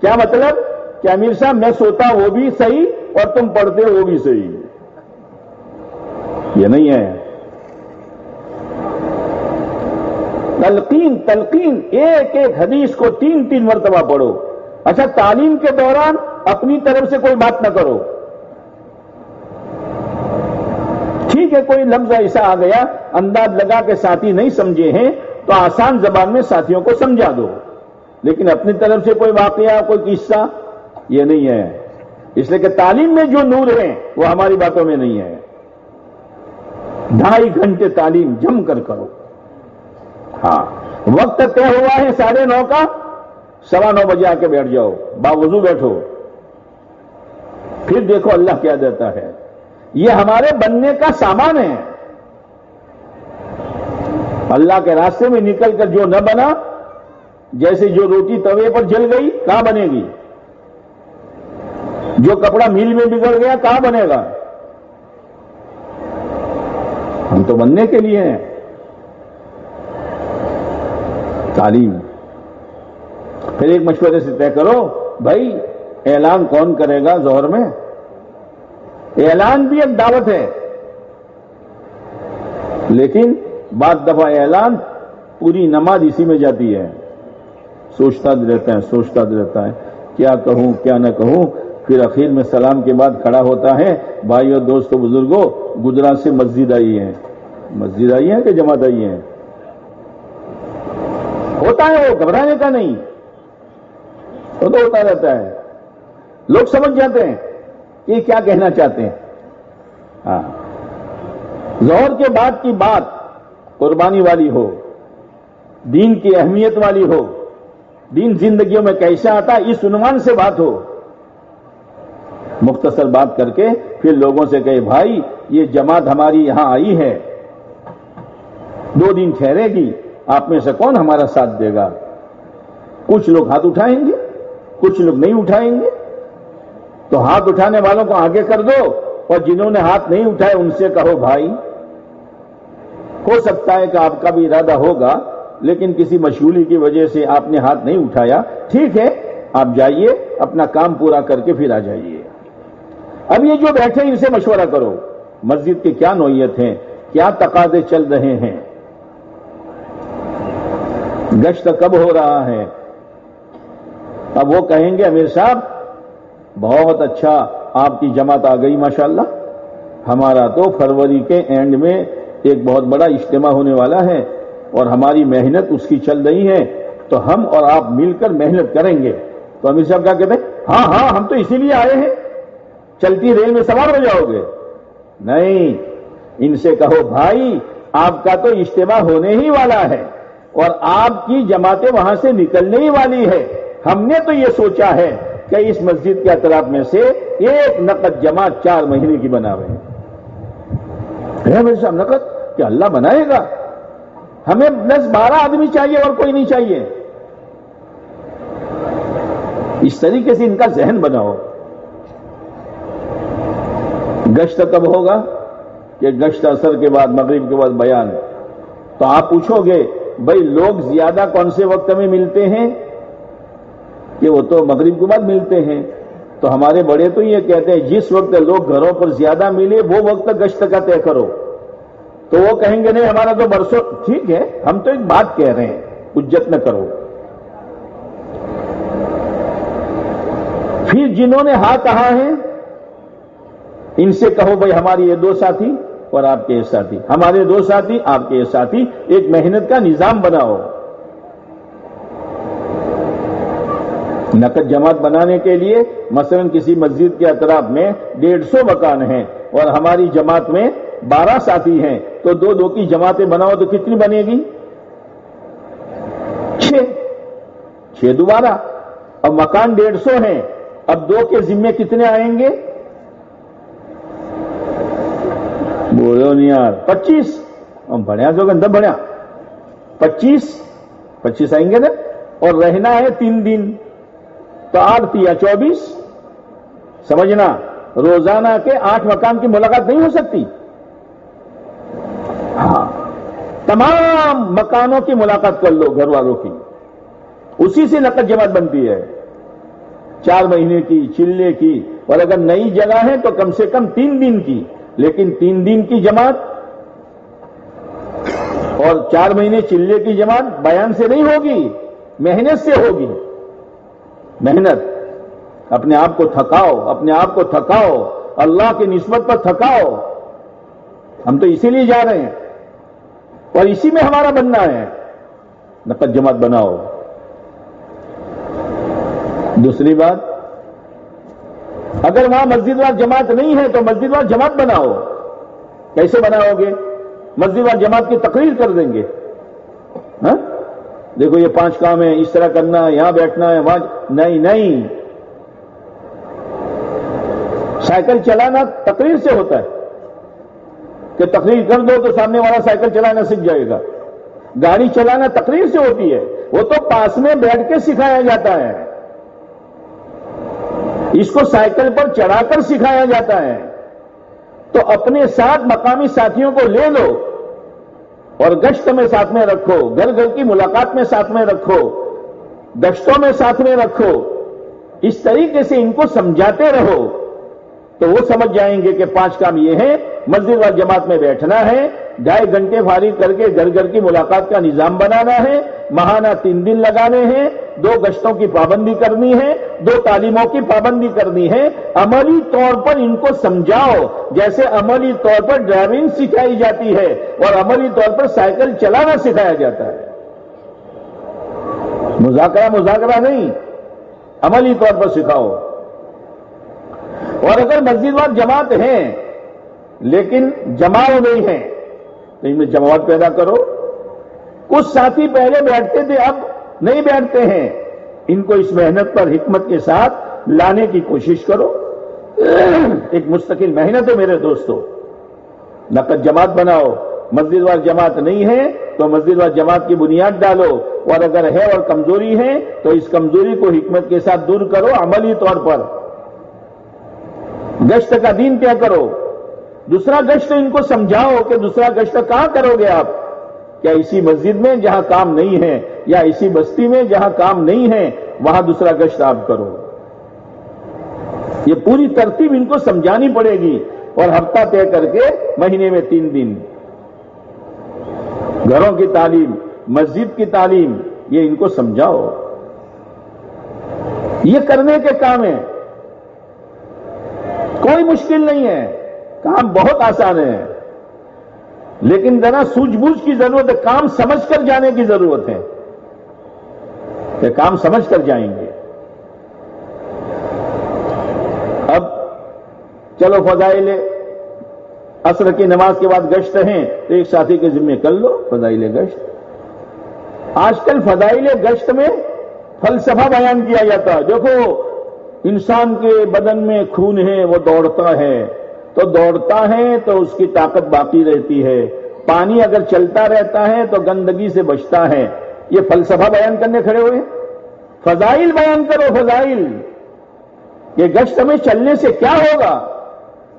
کیا مطلب؟ کہ امیر صاحب، میں سوتا وہ بھی صحیح اور تم پڑھتے وہ بھی صحیح۔ یہ نہیں ہے۔ تلقین تلقین، ایک ایک حدیث کو تین تین مرتبہ پڑھو۔ اچھا تعلیم کے دوران اپنی طرف سے کوئی بات نہ کرو۔ ٹھیک ہے، کوئی لفظ ایسا آ گیا، انداز لگا کے ساتھی نہیں سمجھے ہیں۔ تو آسان زبان میں ساتھیوں کو سمجھا دو۔ لیکن اپنی طرف سے کوئی واقعہ، کوئی قصہ یہ نہیں ہے۔ اس لیے کہ تعلیم میں جو نور ہے وہ ہماری باتوں میں نہیں ہے۔ ڈھائی گھنٹے تعلیم جم کر کرو۔ ہاں وقت طے ہوا ہے ساڑھے نو کا، سوا نو بجے آ کے بیٹھ جاؤ، باوضو بیٹھو۔ پھر دیکھو اللہ کیا دیتا ہے۔ یہ ہمارے بننے کا سامان ہے۔ اللہ کے راستے میں نکل کر جو نہ بنا، جیسے جو روٹی توے پر جل گئی، کہاں بنے گی؟ جو کپڑا میل میں بگڑ گیا، کہاں بنے گا؟ ہم تو بننے کے لیے ہیں۔ تعلیم۔ پھر ایک مشورے سے طے کرو، بھائی، اعلان کون کرے گا زہر میں؟ اعلان بھی ایک دعوت ہے۔ لیکن بعد دفعہ اعلان پوری نماز اسی میں جاتی ہے۔ سوچتا رہتا ہے، سوچتا رہتا ہے۔ کیا کہوں، کیا نہ کہوں۔ پھر اخیر میں سلام کے بعد کھڑا ہوتا ہے۔ بھائی اور دوست بزرگوں گجرات سے مسجد آئی ہے مسجد آئی ہے کہ جماعت آئی ہے ہوتا ہے وہ، گھبرانے کا نہیں۔ وہ تو ہوتا رہتا ہے۔ لوگ سمجھ جاتے ہیں کہ یہ کیا کہنا چاہتے ہیں۔ ہاں۔ زہر کے بعد کی بات قربانی والی ہو، دین کی اہمیت والی ہو، دین زندگیوں میں کیسے آتا اس عنوان سے بات ہو۔ مختصر بات کر کے پھر لوگوں سے کہے، بھائی، یہ جماعت ہماری یہاں آئی ہے۔ دو دن ٹھہرے گی، آپ میں سے کون ہمارا ساتھ دے گا؟ کچھ لوگ ہاتھ اٹھائیں گے، کچھ لوگ نہیں اٹھائیں گے۔ تو ہاتھ اٹھانے والوں کو آگے کر دو، اور جنہوں نے ہاتھ نہیں اٹھائے، ان سے کہو، بھائی ہو سکتا ہے کہ آپ کا بھی ارادہ ہوگا، لیکن کسی مشغولی کی وجہ سے آپ نے ہاتھ نہیں اٹھایا، ٹھیک ہے، آپ جائیے، اپنا کام پورا کر کے پھر آ جائیے۔ اب یہ جو بیٹھے ان سے مشورہ کرو۔ مسجد کی کیا نوعیت ہیں؟ کیا تقاضے چل رہے ہیں؟ گشت کب ہو رہا ہے؟ اب وہ کہیں گے، امیر صاحب، بہت اچھا آپ کی جماعت آ گئی، ماشاءاللہ۔ ہمارا تو فروری کے اینڈ میں ایک بہت بڑا اجتماع ہونے والا ہے اور ہماری محنت اس کی چل رہی ہے، تو ہم اور آپ مل کر محنت کریں گے۔ تو امیر صاحب کیا کہتے ہیں؟ ہاں ہاں ہم تو اسی لیے آئے ہیں۔ چلتی ریل میں سوار ہو جاؤ گے۔ نہیں، ان سے کہو، بھائی، آپ کا تو اجتماع ہونے ہی والا ہے اور آپ کی جماعتیں وہاں سے نکلنے ہی والی ہے ہم نے تو یہ سوچا ہے کہ اس مسجد کے اطراف میں سے ایک نقد جماعت چار مہینے کی بنا رہے ہیں صاحب، نقد؟ کہ اللہ بنائے گا۔ ہمیں دس بارہ آدمی چاہیے اور کوئی نہیں چاہیے۔ اس طریقے سے ان کا ذہن بناؤ۔ گشت کب ہوگا؟ کہ گشت اثر کے بعد، مغرب کے بعد بیان۔ تو آپ پوچھو گے، بھائی لوگ زیادہ کون سے وقت میں ملتے ہیں؟ کہ وہ تو مغرب کے بعد ملتے ہیں۔ تو ہمارے بڑے تو یہ کہتے ہیں، جس وقت لوگ گھروں پر زیادہ ملے، وہ وقت گشت کا طے کرو۔ تو وہ کہیں گے، نہیں، ہمارا تو برسوں ٹھیک ہے، ہم تو ایک بات کہہ رہے ہیں اجت نہ کرو۔ پھر جنہوں نے ہاں کہا ہے، ان سے کہو بھائی، ہماری یہ دو ساتھی اور آپ کے یہ ساتھی۔ ہمارے دو ساتھی، آپ کے یہ ساتھی، ایک محنت کا نظام بناؤ۔ نقد جماعت بنانے کے لیے، مثلا کسی مسجد کے اطراف میں ڈیڑھ سو مکان ہیں اور ہماری جماعت میں بارہ ساتھی ہیں، تو دو دو کی جماعتیں بناؤ تو کتنی بنے گی؟ چھ۔ چھ دوبارہ۔ اب مکان ڈیڑھ سو ہیں، اب دو کے ذمے کتنے آئیں گے؟ بولو نہیں یار۔ پچیس۔ بڑھیا جو گندہ بڑھیا۔ پچیس۔ پچیس آئیں گے نا؟ اور رہنا ہے تین دن۔ تو آٹھ تیا چوبیس۔ سمجھنا، روزانہ کے آٹھ مکان کی ملاقات نہیں ہو سکتی۔ ہاں۔ تمام مکانوں کی ملاقات کر لو گھر والوں کی۔ اسی سے نقد جماعت بنتی ہے۔ چار مہینے کی چلے کی۔ اور اگر نئی جگہ ہے تو کم سے کم تین دن کی۔ لیکن تین دن کی جماعت اور چار مہینے چلے کی جماعت بیان سے نہیں ہوگی، محنت سے ہوگی۔ محنت۔ اپنے آپ کو تھکاؤ، اپنے آپ کو تھکاؤ۔ اللہ کی نسبت پر تھکاؤ۔ ہم تو اسی لیے جا رہے ہیں۔ اور اسی میں ہمارا بننا ہے۔ نقد جماعت بناؤ۔ دوسری بات، اگر وہاں مسجد وار جماعت نہیں ہے تو مسجد وار جماعت بناؤ۔ کیسے بناؤ گے؟ مسجد وار جماعت کی تقریر کر دیں گے۔ ہاں؟ دیکھو یہ پانچ کام ہے اس طرح کرنا ہے یہاں بیٹھنا ہے، وہاں۔ نہیں نہیں۔ سائیکل چلانا تقریر سے ہوتا ہے۔ کہ تقریر کر دو تو سامنے والا سائیکل چلانا سیکھ جائے گا۔ گاڑی چلانا تقریر سے ہوتی ہے۔ وہ تو پاس میں بیٹھ کے سکھایا جاتا ہے۔ اس کو سائیکل پر چڑھا کر سکھایا جاتا ہے۔ تو اپنے ساتھ مقامی ساتھیوں کو لے لو اور گشت میں ساتھ میں رکھو گھر گھر کی ملاقات میں ساتھ میں رکھو، گشتوں میں ساتھ میں رکھو۔ اس طریقے سے ان کو سمجھاتے رہو۔ تو وہ سمجھ جائیں گے کہ پانچ کام یہ ہے مسجد و جماعت میں بیٹھنا ہے، ڈھائی گھنٹے فارغ کر کے گھر گھر کی ملاقات کا نظام بنانا ہے، ماہانہ تین دن لگانے ہیں، دو گشتوں کی پابندی کرنی ہے، دو تعلیموں کی پابندی کرنی ہے۔ عملی طور پر ان کو سمجھاؤ، جیسے عملی طور پر ڈرائیونگ سکھائی جاتی ہے اور عملی طور پر سائیکل چلانا سکھایا جاتا ہے۔ مذاکرہ مذاکرہ نہیں، عملی طور پر سکھاؤ۔ اور اگر مسجد وار جماعت ہیں، لیکن جماؤ نہیں ہے تو ان میں جماعت پیدا کرو۔ کچھ ساتھی پہلے بیٹھتے تھے، اب نہیں بیٹھتے ہیں۔ ان کو اس محنت پر، حکمت کے ساتھ لانے کی کوشش کرو۔ ایک مستقل محنت ہے میرے دوستوں نقد جماعت بناؤ۔ مسجد وار جماعت نہیں ہے، تو مسجد وار جماعت کی بنیاد ڈالو۔ اور اگر ہے اور کمزوری ہے، تو اس کمزوری کو حکمت کے ساتھ دور کرو عملی طور پر۔ گشت کا دین طے کرو؟ دوسرا گشت ان کو سمجھاؤ کہ دوسرا گشت کہاں کرو گے آپ؟ کیا اسی مسجد میں جہاں کام نہیں ہے، یا اسی بستی میں جہاں کام نہیں ہے، وہاں دوسرا گشت آپ کرو؟ یہ پوری ترتیب ان کو سمجھانی پڑے گی اور ہفتہ طے کر کے مہینے میں تین دن۔ گھروں کی تعلیم، مسجد کی تعلیم، یہ ان کو سمجھاؤ۔ یہ کرنے کے کام ہیں۔ کوئی مشکل نہیں ہے۔ کام بہت آسان ہے۔ لیکن ذرا سوجھ بوجھ کی ضرورت ہے، کام سمجھ کر جانے کی ضرورت ہے۔ کہ کام سمجھ کر جائیں گے۔ اب چلو فضائل عصر کی نماز کے بعد گشت ہیں، تو ایک ساتھی کے ذمے کر لو، فضائل گشت۔ آج کل فضائل گشت میں فلسفہ بیان کیا جاتا ہے۔ دیکھو انسان کے بدن میں خون ہے، وہ دوڑتا ہے۔ تو دوڑتا ہے تو اس کی طاقت باقی رہتی ہے۔ پانی اگر چلتا رہتا ہے تو گندگی سے بچتا ہے۔ یہ فلسفہ بیان کرنے کھڑے ہوئے فضائل بیان کرو، فضائل۔ یہ گشت میں چلنے سے کیا ہوگا؟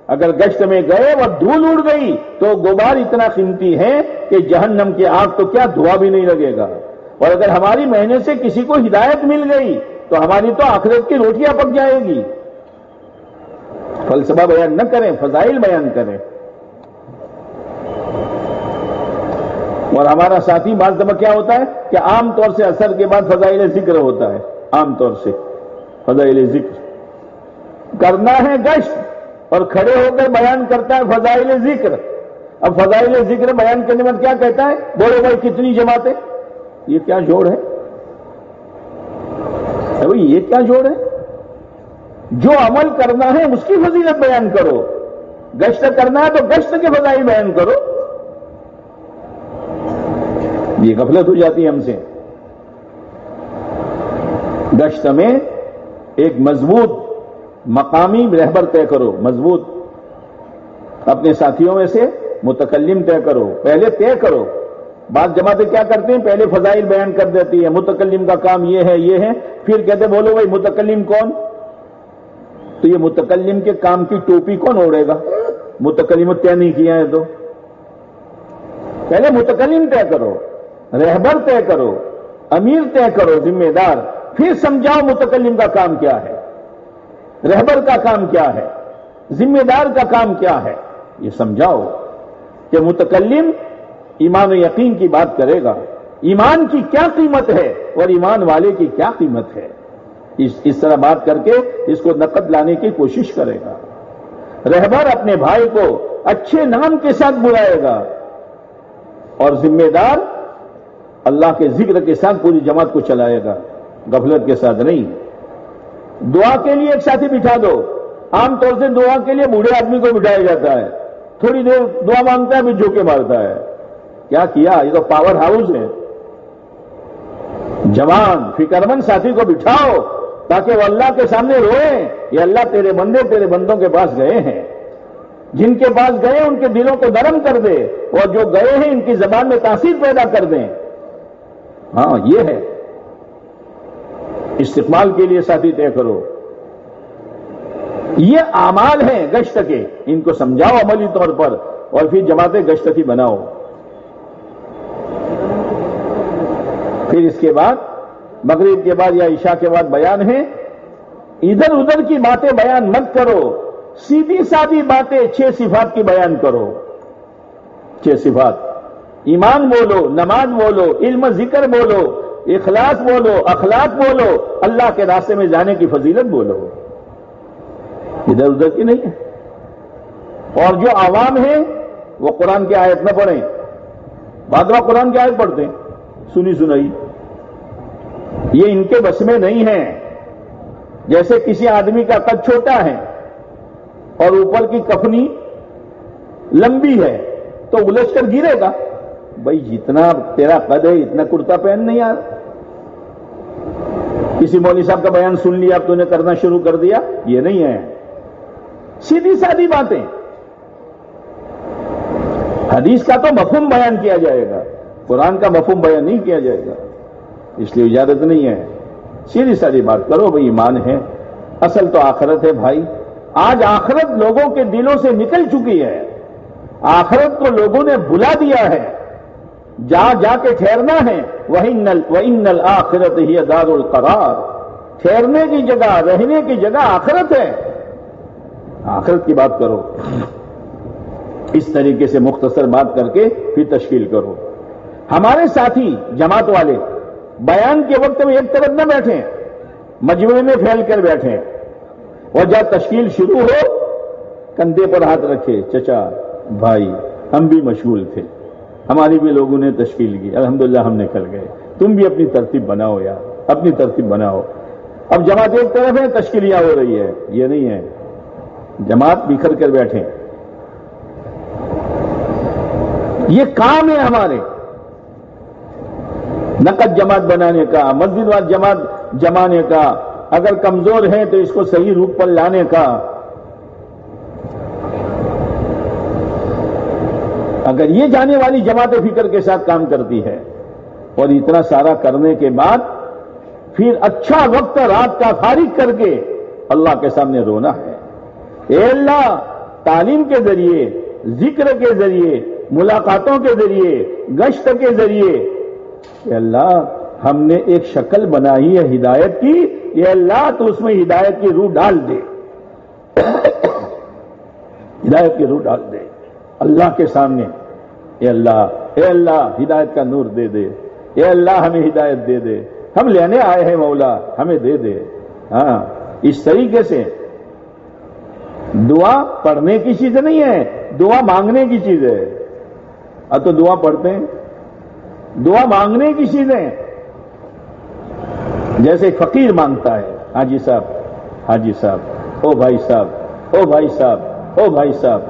اگر گشت میں گئے اور دھول اڑ گئی تو غبار اتنا قیمتی ہے کہ جہنم کی آگ تو کیا دھوا بھی نہیں لگے گا۔ اور اگر ہماری مہینے سے کسی کو ہدایت مل گئی تو ہماری تو آخرت کی روٹیاں پک جائے گی۔ فلسفہ بیان نہ کریں، فضائل بیان کریں۔ اور ہمارا ساتھی بعض دفعہ کیا ہوتا ہے؟ کہ عام طور سے اثر کے بعد فضائل ذکر ہوتا ہے۔ عام طور سے فضائل ذکر۔ کرنا ہے گشت اور کھڑے ہو کر بیان کرتا ہے فضائل ذکر۔ اب فضائل ذکر بیان کرنے میں کیا کہتا ہے؟ بولو بھائی، کتنی جماعتیں؟ یہ کیا جوڑ ہے؟ یہ کیا جوڑ ہے؟ جو عمل کرنا ہے اس کی فضیلت بیان کرو۔ گشت کرنا ہے تو گشت کے فضائی بیان کرو۔ یہ غفلت ہو جاتی ہے ہم سے۔ گشت میں ایک مضبوط مقامی رہبر طے کرو، مضبوط۔ اپنے ساتھیوں میں سے متکلم طے کرو، پہلے طے کرو۔ بعض جماعتیں کیا کرتے ہیں؟ پہلے فضائل بیان کر دیتی ہے متکلم کا کام یہ ہے یہ ہے۔ پھر کہتے بولو بھائی، متکلم کون؟ تو یہ متکلم کے کام کی ٹوپی کون اوڑے گا؟ متکلم طے نہیں کیا ہے تو۔ پہلے متکلم طے کرو، رہبر طے کرو، امیر طے کرو، ذمہ دار۔ پھر سمجھاؤ متکلم کا کام کیا ہے۔ رہبر کا کام کیا ہے؟ ذمہ دار کا کام کیا ہے؟ یہ سمجھاؤ کہ متکلم ایمان و یقین کی بات کرے گا۔ ایمان کی کیا قیمت ہے اور ایمان والے کی کیا قیمت ہے؟ اس اس طرح بات کر کے اس کو نقد لانے کی کوشش کرے گا۔ رہبر اپنے بھائی کو اچھے نام کے ساتھ بلائے گا۔ اور ذمہ دار اللہ کے ذکر کے ساتھ پوری جماعت کو چلائے گا۔ غفلت کے ساتھ نہیں۔ دعا کے لیے ایک ساتھی بٹھا دو۔ عام طور سے دعا کے لیے بوڑھے آدمی کو بٹھایا جاتا ہے۔ تھوڑی دیر دعا مانگتا ہے، پھر جھوکے مارتا ہے۔ کیا کیا؟ یہ تو پاور ہاؤس ہے۔ جوان فکر مند ساتھی کو بٹھاؤ تاکہ وہ اللہ کے سامنے روئیں۔ یہ اللہ تیرے بندے تیرے بندوں کے پاس گئے ہیں۔ جن کے پاس گئے، ان کے دلوں کو نرم کر دے۔ اور جو گئے ہیں، ان کی زبان میں تاثیر پیدا کر دیں۔ ہاں یہ ہے۔ استقبال کے لیے ساتھی طے کرو۔ یہ اعمال ہیں گشت کے۔ ان کو سمجھاؤ عملی طور پر اور پھر جماعتیں گشت کی بناؤ۔ پھر اس کے بعد مغرب کے بعد یا عشاء کے بعد بیان ہے۔ ادھر ادھر کی باتیں بیان مت کرو۔ سیدھی سادی باتیں چھ صفات کی بیان کرو۔ چھ صفات۔ ایمان بولو، نماز بولو، علم، ذکر بولو، اخلاص بولو، اخلاق بولو، اللہ کے راستے میں جانے کی فضیلت بولو۔ ادھر ادھر کی نہیں ہے۔ اور جو عوام ہیں وہ قرآن کی آیت نہ پڑھیں۔ بادرا قرآن کی آیت پڑھتے ہیں۔ سنی سنائی۔ یہ ان کے بس میں نہیں ہے جیسے کسی آدمی کا قد چھوٹا ہے اور اوپر کی کفنی لمبی ہے، تو الجھ کر گرے گا۔ بھائی، جتنا تیرا قد ہے، اتنا کرتا پہن نہیں آ کسی مولوی صاحب کا بیان سن لیا، اب تو نے کرنا شروع کر دیا۔ یہ نہیں ہے۔ سیدھی سادی باتیں۔ حدیث کا تو مفہوم بیان کیا جائے گا۔ قرآن کا مفہوم بیان نہیں کیا جائے گا۔ اس لیے اجازت نہیں ہے۔ سیدھی سادی بات کرو بھائی ایمان ہے۔ اصل تو آخرت ہے بھائی۔ آج آخرت لوگوں کے دلوں سے نکل چکی ہے۔ آخرت کو لوگوں نے بلا دیا ہے۔ جا جا کے ٹھہرنا ہے۔ وہی نل وہی نل آخرت ہی دار القرار۔ ٹھہرنے کی جگہ، رہنے کی جگہ آخرت ہے۔ آخرت کی بات کرو۔ اس طریقے سے مختصر بات کر کے پھر تشکیل کرو۔ ہمارے ساتھی جماعت والے بیان کے وقت میں ایک طرف نہ بیٹھیں مجموعے میں پھیل کر بیٹھیں اور جب تشکیل شروع ہو، کندھے پر ہاتھ رکھے، چچا، بھائی، ہم بھی مشغول تھے۔ ہماری بھی لوگوں نے تشکیل کی، الحمدللہ ہم نکل گئے۔ تم بھی اپنی ترتیب بناؤ یار، اپنی ترتیب بناؤ۔ اب جماعت ایک طرف ہے، تشکیلیاں ہو رہی ہے یہ نہیں ہے۔ جماعت بکھر کر بیٹھے۔ یہ کام ہے ہمارے۔ نقد جماعت بنانے کا، مسجد وال جماعت جمانے کا، اگر کمزور ہے تو اس کو صحیح روپ پر لانے کا۔ اگر یہ جانے والی جماعت فکر کے ساتھ کام کرتی ہے اور اتنا سارا کرنے کے بعد پھر اچھا وقت رات کا فارغ کر کے اللہ کے سامنے رونا ہے۔ اے اللہ، تعلیم کے ذریعے، ذکر کے ذریعے، ملاقاتوں کے ذریعے، گشت کے ذریعے اے اللہ، ہم نے ایک شکل بنائی ہے ہدایت کی یہ اللہ، تو اس میں ہدایت کی روح ڈال دے۔ ہدایت کی روح ڈال دے۔ اللہ کے سامنے۔ اے اللہ اے اللہ، ہدایت کا نور دے دے۔ اے اللہ، ہمیں ہدایت دے دے۔ ہم لینے آئے ہیں مولا، ہمیں دے دے۔ ہاں اس طریقے سے۔ دعا پڑھنے کی چیز نہیں ہے، دعا مانگنے کی چیز ہے۔ اب تو دعا پڑھتے ہیں۔ دعا مانگنے کی چیزیں جیسے فقیر مانگتا ہے، حاجی صاحب حاجی صاحب، او بھائی صاحب، او بھائی صاحب، او بھائی صاحب۔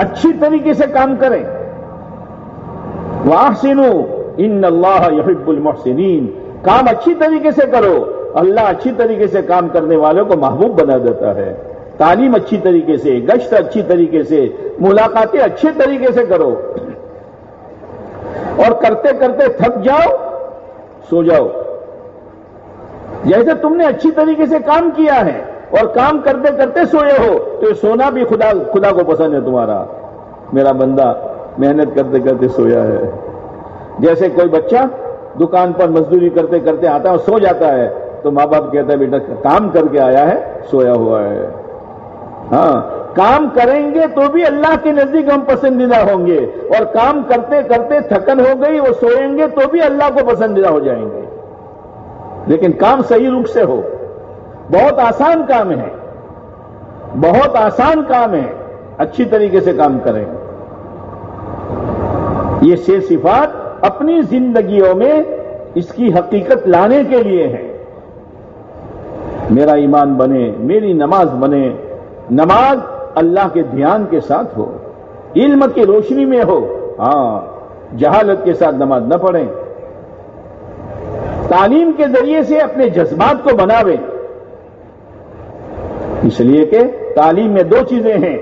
اچھی طریقے سے کام کریں۔ واحسنو، ان اللہ یحب المحسنین۔ کام اچھی طریقے سے کرو۔ اللہ اچھی طریقے سے کام کرنے والوں کو محبوب بنا دیتا ہے۔ تعلیم اچھی طریقے سے، گشت اچھی طریقے سے، ملاقاتیں اچھے طریقے سے کرو۔ اور کرتے کرتے تھک جاؤ، سو جاؤ۔ جیسے تم نے اچھی طریقے سے کام کیا ہے اور کام کرتے کرتے سوئے ہو، تو یہ سونا بھی خدا خدا کو پسند ہے تمہارا۔ میرا بندہ محنت کرتے کرتے سویا ہے۔ جیسے کوئی بچہ دکان پر مزدوری کرتے کرتے آتا ہے اور سو جاتا ہے، تو ماں باپ کہتا ہے بیٹا کام کر کے آیا ہے، سویا ہوا ہے۔ ہاں کام کریں گے تو بھی اللہ کے نزدیک ہم پسندیدہ ہوں گے۔ اور کام کرتے کرتے تھکن ہو گئی، وہ سوئیں گے تو بھی اللہ کو پسندیدہ ہو جائیں گے۔ لیکن کام صحیح روپ سے ہو۔ بہت آسان کام ہے۔ بہت آسان کام ہے۔ اچھی طریقے سے کام کریں۔ یہ سے صفات اپنی زندگیوں میں اس کی حقیقت لانے کے لیے ہے میرا ایمان بنے، میری نماز بنے نماز اللہ کے دھیان کے ساتھ ہو، علم کی روشنی میں ہو ہاں جہالت کے ساتھ نماز نہ پڑھیں۔ تعلیم کے ذریعے سے اپنے جذبات کو بناویں۔ اس لیے کہ تعلیم میں دو چیزیں ہیں۔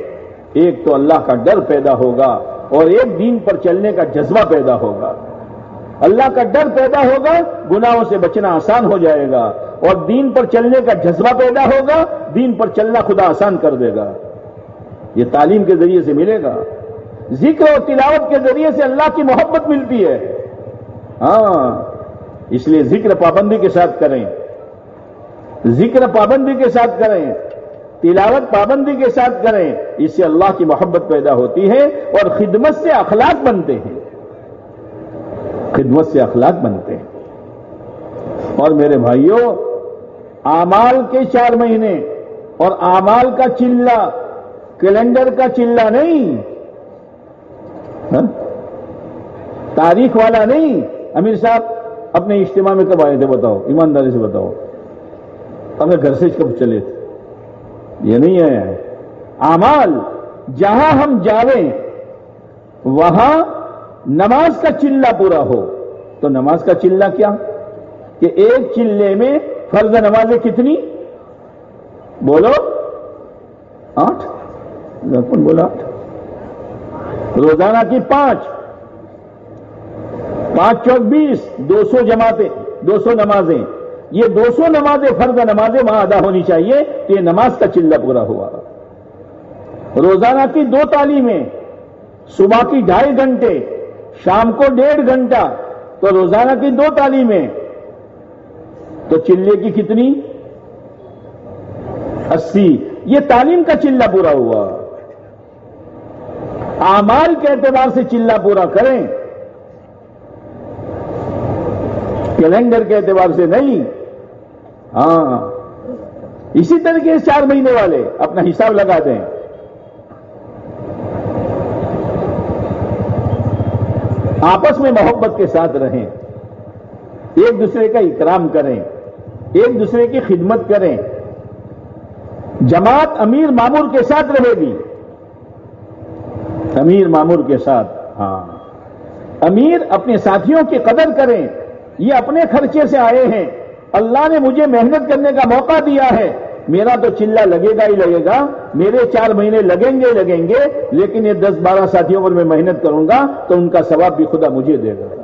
ایک تو اللہ کا ڈر پیدا ہوگا اور ایک دین پر چلنے کا جذبہ پیدا ہوگا۔ اللہ کا ڈر پیدا ہوگا، گناہوں سے بچنا آسان ہو جائے گا، اور دین پر چلنے کا جذبہ پیدا ہوگا، دین پر چلنا خدا آسان کر دے گا۔ یہ تعلیم کے ذریعے سے ملے گا۔ ذکر اور تلاوت کے ذریعے سے اللہ کی محبت ملتی ہے۔ ہاں اس لیے ذکر پابندی کے ساتھ کریں۔ ذکر پابندی کے ساتھ کریں۔ تلاوت پابندی کے ساتھ کریں۔ اس سے اللہ کی محبت پیدا ہوتی ہے اور خدمت سے اخلاق بنتے ہیں۔ خدمت سے اخلاق بنتے ہیں۔ اور میرے بھائیوں آمال کے چار مہینے اور آمال کا چلہ، کیلنڈر کا چلہ نہیں۔ ہاں؟ تاریخ والا نہیں۔ امیر صاحب، اپنے اجتماع میں کب آئے تھے بتاؤ؟ ایمانداری سے بتاؤ۔ اپنے گھر سے کب چلے تھے؟ یہ نہیں ہے۔ آمال جہاں ہم جاویں، وہاں نماز کا چلہ پورا ہو، تو نماز کا چلہ کیا؟ کہ ایک چلے میں فرض نمازیں کتنی؟ بولو، آٹھ۔ کون بولا آٹھ۔ روزانہ کی پانچ۔ پانچ چوک بیس، دو سو جماعتیں، دو سو نمازیں۔ یہ دو سو نمازیں فرض نمازیں وہاں ادا ہونی چاہیے تو یہ نماز کا چلہ پورا ہوا۔ روزانہ کی دو تعلیمیں، صبح کی ڈھائی گھنٹے شام کو ڈیڑھ گھنٹہ تو روزانہ کی دو تعلیمیں تو چلے کی کتنی؟ اسی۔ یہ تعلیم کا چلہ پورا ہوا۔ آمال کے اعتبار سے چلہ پورا کریں۔ کیلنڈر کے اعتبار سے نہیں۔ ہاں۔ اسی طریقے سے چار مہینے والے اپنا حساب لگا دیں۔ آپس میں محبت کے ساتھ رہیں، ایک دوسرے کا اکرام کریں، ایک دوسرے کی خدمت کریں۔ جماعت امیر مامور کے ساتھ رہے گی۔ امیر مامور کے ساتھ ہاں۔ امیر اپنے ساتھیوں کی قدر کریں، یہ اپنے خرچے سے آئے ہیں۔ اللہ نے مجھے محنت کرنے کا موقع دیا ہے۔ میرا تو چلہ لگے گا ہی لگے گا۔ میرے چار مہینے لگیں گے لگیں گے، لیکن یہ دس بارہ ساتھیوں پر میں محنت کروں گا تو ان کا ثواب بھی خدا مجھے دے گا۔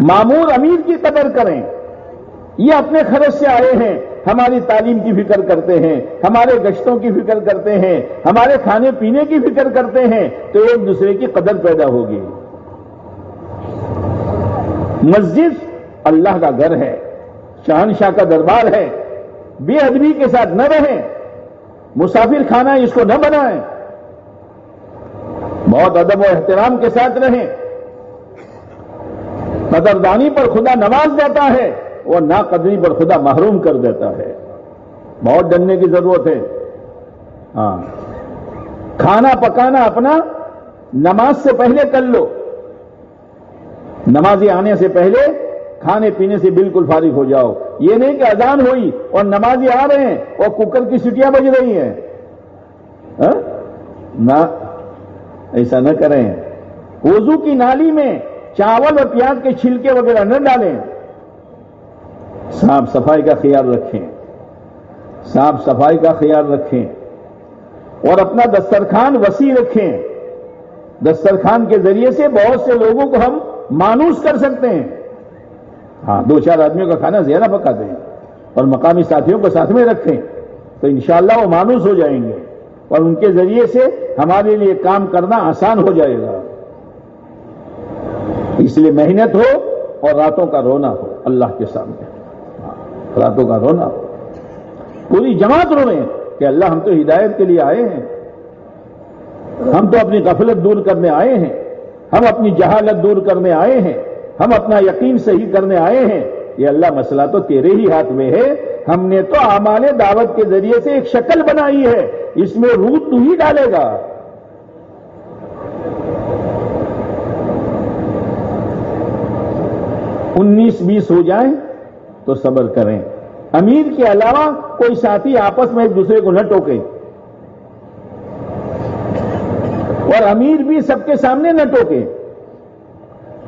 معمور امیر کی قدر کریں۔ یہ اپنے خرچ سے آئے ہیں۔ ہماری تعلیم کی فکر کرتے ہیں۔ ہمارے گشتوں کی فکر کرتے ہیں۔ ہمارے کھانے پینے کی فکر کرتے ہیں۔ تو ایک دوسرے کی قدر پیدا ہوگی۔ مسجد اللہ کا گھر ہے۔ شہنشاہ کا دربار ہے۔ بے ادبی کے ساتھ نہ رہیں، مسافر کھانا اس کو نہ بنائیں۔ بہت ادب و احترام کے ساتھ رہیں۔ قدردانی پر خدا نواز دیتا ہے اور ناقدری پر خدا محروم کر دیتا ہے۔ بہت ڈرنے کی ضرورت ہے۔ ہاں۔ کھانا پکانا اپنا نماز سے پہلے کر لو۔ نمازی آنے سے پہلے کھانے پینے سے بالکل فارغ ہو جاؤ۔ یہ نہیں کہ اذان ہوئی اور نمازی آ رہے ہیں اور کوکر کی سٹیاں بج رہی ہیں۔ ہاں؟ نہ، ایسا نہ کریں۔ وضو کی نالی میں چاول اور پیاز کے چھلکے وغیرہ نہ ڈالیں۔ صاف صفائی کا خیال رکھیں۔ صاف صفائی کا خیال رکھیں۔ اور اپنا دسترخوان وسیع رکھیں۔ دسترخوان کے ذریعے سے بہت سے لوگوں کو ہم مانوس کر سکتے ہیں۔ ہاں دو چار آدمیوں کا کھانا زیادہ پکا دیں اور مقامی ساتھیوں کو ساتھ میں رکھیں تو انشاءاللہ وہ مانوس ہو جائیں گے اور ان کے ذریعے سے ہمارے لیے کام کرنا آسان ہو جائے گا۔ اس لیے محنت ہو اور راتوں کا رونا ہو، اللہ کے سامنے۔ راتوں کا رونا ہو۔ پوری جماعت رو کہ اللہ ہم تو ہدایت کے لیے آئے ہیں۔ ہم تو اپنی غفلت دور کرنے آئے ہیں۔ ہم اپنی جہالت دور کرنے آئے ہیں۔ ہم اپنا یقین صحیح کرنے آئے ہیں۔ یہ اللہ مسئلہ تو تیرے ہی ہاتھ میں ہے۔ ہم نے تو امان دعوت کے ذریعے سے ایک شکل بنائی ہے۔ اس میں روح تو ہی ڈالے گا۔ انیس بیس ہو جائیں تو صبر کریں۔ امیر کے علاوہ کوئی ساتھی آپس میں ایک دوسرے کو نہ ٹوکے۔ اور امیر بھی سب کے سامنے نہ ٹوکے۔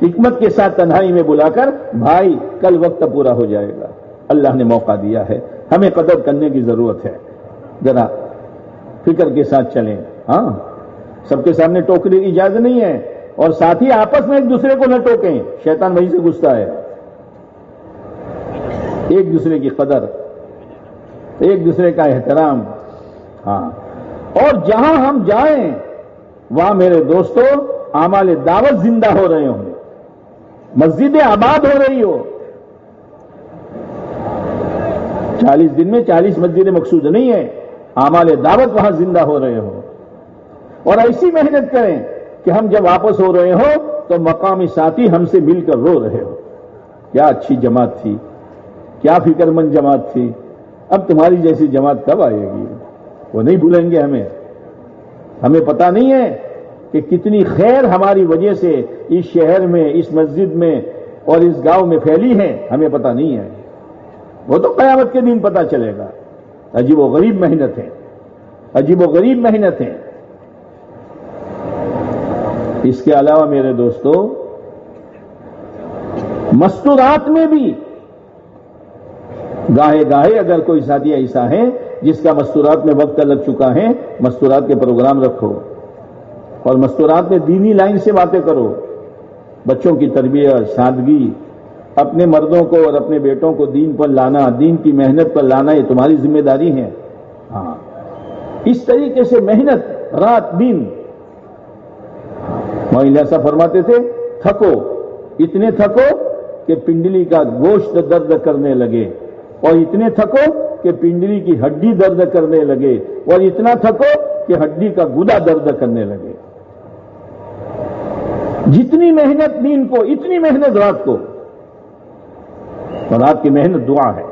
حکمت کے ساتھ تنہائی میں بلا کر، بھائی، کل وقت پورا ہو جائے گا۔ اللہ نے موقع دیا ہے۔ ہمیں قدر کرنے کی ضرورت ہے۔ ذرا فکر کے ساتھ چلیں۔ ہاں سب کے سامنے ٹوکنے کی اجازت نہیں ہے۔ اور ساتھی آپس میں ایک دوسرے کو نہ ٹوکیں۔ شیطان وہیں سے گھستا ہے۔ ایک دوسرے کی قدر، ایک دوسرے کا احترام۔ ہاں اور جہاں ہم جائیں، وہاں میرے دوستوں آمال دعوت زندہ ہو رہے ہوں۔ مسجدیں آباد ہو رہی ہو۔ چالیس دن میں چالیس مسجدیں مقصود نہیں ہیں۔ آمال دعوت وہاں زندہ ہو رہے ہو۔ اور ایسی محنت کریں کہ ہم جب واپس ہو رہے ہو تو مقامی ساتھی ہم سے مل کر رو رہے ہو۔ کیا اچھی جماعت تھی۔ کیا فکر مند جماعت تھی۔ اب تمہاری جیسی جماعت کب آئے گی؟ وہ نہیں بھولیں گے ہمیں۔ ہمیں پتہ نہیں ہے کہ کتنی خیر ہماری وجہ سے اس شہر میں، اس مسجد میں اور اس گاؤں میں پھیلی ہے، ہمیں پتہ نہیں ہے۔ وہ تو قیامت کے دن پتہ چلے گا۔ عجیب و غریب محنت ہے۔ عجیب و غریب محنت ہے۔ اس کے علاوہ میرے دوستو، مستورات میں بھی گاہے گاہے اگر کوئی ساتھی ایسا ہے جس کا مستورات میں وقت لگ چکا ہے، مستورات کے پروگرام رکھو۔ اور مستورات میں دینی لائن سے باتیں کرو۔ بچوں کی تربیت سادگی، اپنے مردوں کو اور اپنے بیٹوں کو دین پر لانا، دین کی محنت پر لانا، یہ تمہاری ذمہ داری ہے۔ ہاں۔ اس طریقے سے محنت، رات، دن۔ ایسا فرماتے تھے، تھکو۔ اتنے تھکو کہ پنڈلی کا گوشت درد کرنے لگے۔ اور اتنے تھکو کہ پنڈلی کی ہڈی درد کرنے لگے۔ اور اتنا تھکو کہ ہڈی کا گدا درد کرنے لگے۔ جتنی محنت دین کو، اتنی محنت رات کو۔ اور رات کی محنت دعا ہے۔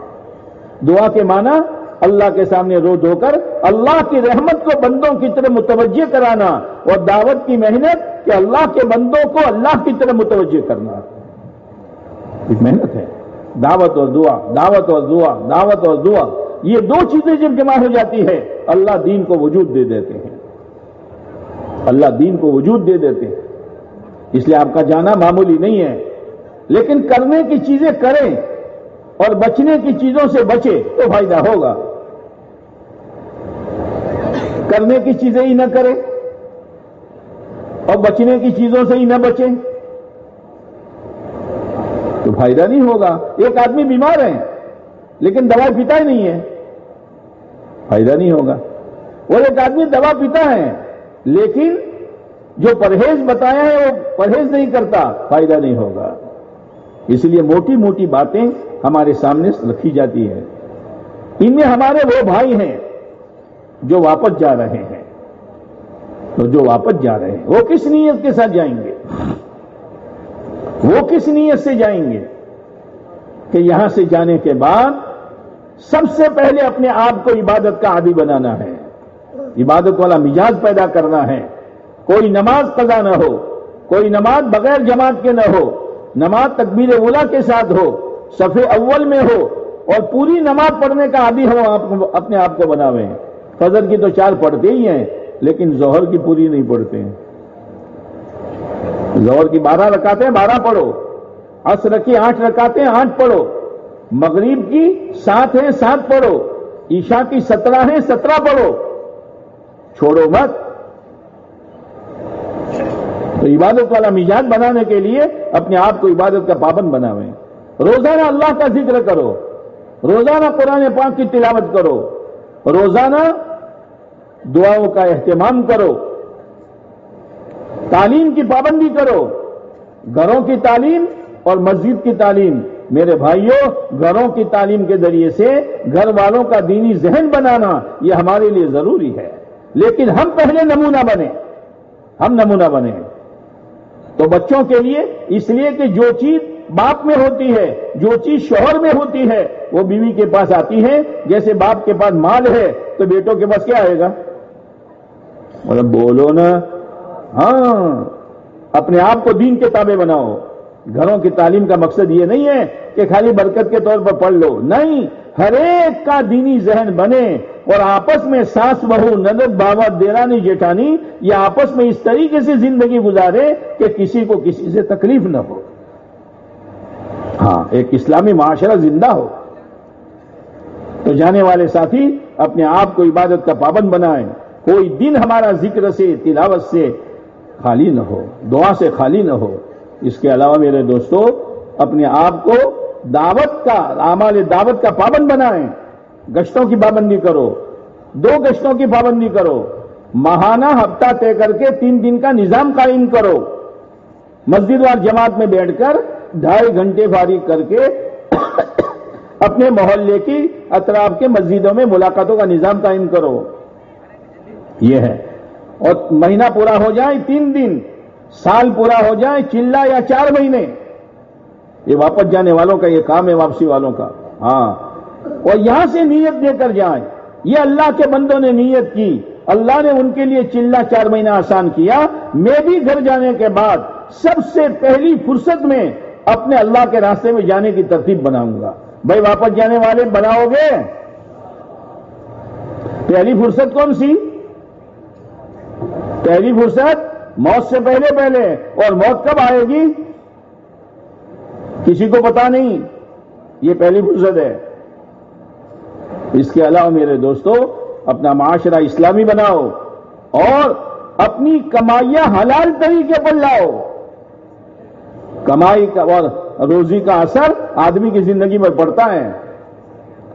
دعا کے معنی اللہ کے سامنے رو دھو کر، اللہ کی رحمت کو بندوں کی طرح متوجہ کرانا اور دعوت کی محنت کہ اللہ کے بندوں کو اللہ کی طرف متوجہ کرنا۔ ایک محنت ہے۔ دعوت اور دعا، دعوت اور دعا، دعوت اور دعا۔ یہ دو چیزیں جب جمع ہو جاتی ہے اللہ دین کو وجود دے دیتے ہیں۔ اللہ دین کو وجود دے دیتے ہیں۔ اس لیے آپ کا جانا معمولی نہیں ہے۔ لیکن کرنے کی چیزیں کریں اور بچنے کی چیزوں سے بچے تو فائدہ ہوگا۔ کرنے کی چیزیں ہی نہ کریں اور بچنے کی چیزوں سے ہی نہ بچیں تو فائدہ نہیں ہوگا۔ ایک آدمی بیمار ہے لیکن دوا پیتا ہی نہیں ہے۔ فائدہ نہیں ہوگا۔ اور ایک آدمی دوا پیتا ہے لیکن جو پرہیز بتایا ہے وہ پرہیز نہیں کرتا، فائدہ نہیں ہوگا۔ اس لیے موٹی موٹی باتیں ہمارے سامنے رکھی جاتی ہیں۔ ان میں ہمارے وہ بھائی ہیں جو واپس جا رہے ہیں۔ تو جو واپس جا رہے ہیں، وہ کس نیت کے ساتھ جائیں گے؟ وہ کس نیت سے جائیں گے؟ کہ یہاں سے جانے کے بعد سب سے پہلے اپنے آپ کو عبادت کا عادی بنانا ہے۔ عبادت والا مزاج پیدا کرنا ہے۔ کوئی نماز قضا نہ ہو، کوئی نماز بغیر جماعت کے نہ ہو، نماز تکبیر اولا کے ساتھ ہو، صف اول میں ہو، اور پوری نماز پڑھنے کا عادی ہم اپنے آپ کو بناوے ہیں۔ فجر کی تو چار پڑھتے ہی ہیں، لیکن زہر کی پوری نہیں پڑھتے ہیں۔ زہر کی بارہ رکاتے ہیں بارہ پڑھو، عصر کی آٹھ رکاتے ہیں آٹھ پڑھو، مغرب کی سات ہیں سات پڑھو، عشاء کی سترہ ہیں سترہ پڑھو۔ چھوڑو مت تو عبادت والا میزان بنانے کے لیے اپنے آپ کو عبادت کا پابند بناویں۔ روزانہ اللہ کا ذکر کرو۔ روزانہ قرآن پاک کی تلاوت کرو۔ روزانہ دعاؤں کا اہتمام کرو۔ تعلیم کی پابندی کرو۔ گھروں کی تعلیم اور مسجد کی تعلیم۔ میرے بھائیوں گھروں کی تعلیم کے ذریعے سے گھر والوں کا دینی ذہن بنانا یہ ہمارے لیے ضروری ہے۔ لیکن ہم پہلے نمونہ بنے ہم نمونہ بنے تو بچوں کے لیے اس لیے کہ جو چیز باپ میں ہوتی ہے، جو چیز شوہر میں ہوتی ہے، وہ بیوی کے پاس آتی ہے۔ جیسے باپ کے پاس مال ہے، تو بیٹوں کے پاس کیا آئے گا؟ مطلب بولو نا ہاں اپنے آپ کو دین کے تابع بناؤ۔ گھروں کی تعلیم کا مقصد یہ نہیں ہے کہ خالی برکت کے طور پر پڑھ لو۔ نہیں، ہر ایک کا دینی ذہن بنے۔ اور آپس میں ساس بہو ندد بابا دیرانی جیٹھانی یہ آپس میں اس طریقے سے زندگی گزارے کہ کسی کو کسی سے تکلیف نہ ہو۔ ہاں ایک اسلامی معاشرہ زندہ ہو۔ تو جانے والے ساتھی، اپنے آپ کو عبادت کا پابند بنائیں۔ کوئی دن ہمارا ذکر سے، تلاوت سے خالی نہ ہو، دعا سے خالی نہ ہو۔ اس کے علاوہ میرے دوستو، اپنے آپ کو دعوت کا، اعمال دعوت کا پابند بنائیں۔ گشتوں کی پابندی کرو، دو گشتوں کی پابندی کرو، ماہانہ ہفتہ طے کر کے تین دن کا نظام قائم کرو۔ مسجد وار جماعت میں بیٹھ کر ڈھائی گھنٹے فارغ کر کے اپنے محلے کی اطراف کے مسجدوں میں ملاقاتوں کا نظام قائم کرو۔ یہ ہے۔ اور مہینہ پورا ہو جائے تین دن، سال پورا ہو جائے چلا یا چار مہینے۔ یہ واپس جانے والوں کا یہ کام ہے، واپسی والوں کا۔ ہاں۔ اور یہاں سے نیت دے کر جائیں۔ یہ اللہ کے بندوں نے نیت کی۔ اللہ نے ان کے لیے چلا چار مہینہ آسان کیا۔ میں بھی گھر جانے کے بعد سب سے پہلی فرصت میں اپنے اللہ کے راستے میں جانے کی ترتیب بناؤں گا۔ بھائی واپس جانے والے بناؤ گے؟ پہلی فرصت کون سی؟ پہلی فرصت موت سے پہلے پہلے۔ اور موت کب آئے گی؟ کسی کو پتا نہیں۔ یہ پہلی فرصت ہے۔ اس کے علاوہ میرے دوستو، اپنا معاشرہ اسلامی بناؤ اور اپنی کمائیاں حلال طریقے پر لاؤ۔ کمائی کا اور روزی کا اثر آدمی کی زندگی میں پڑتا ہے۔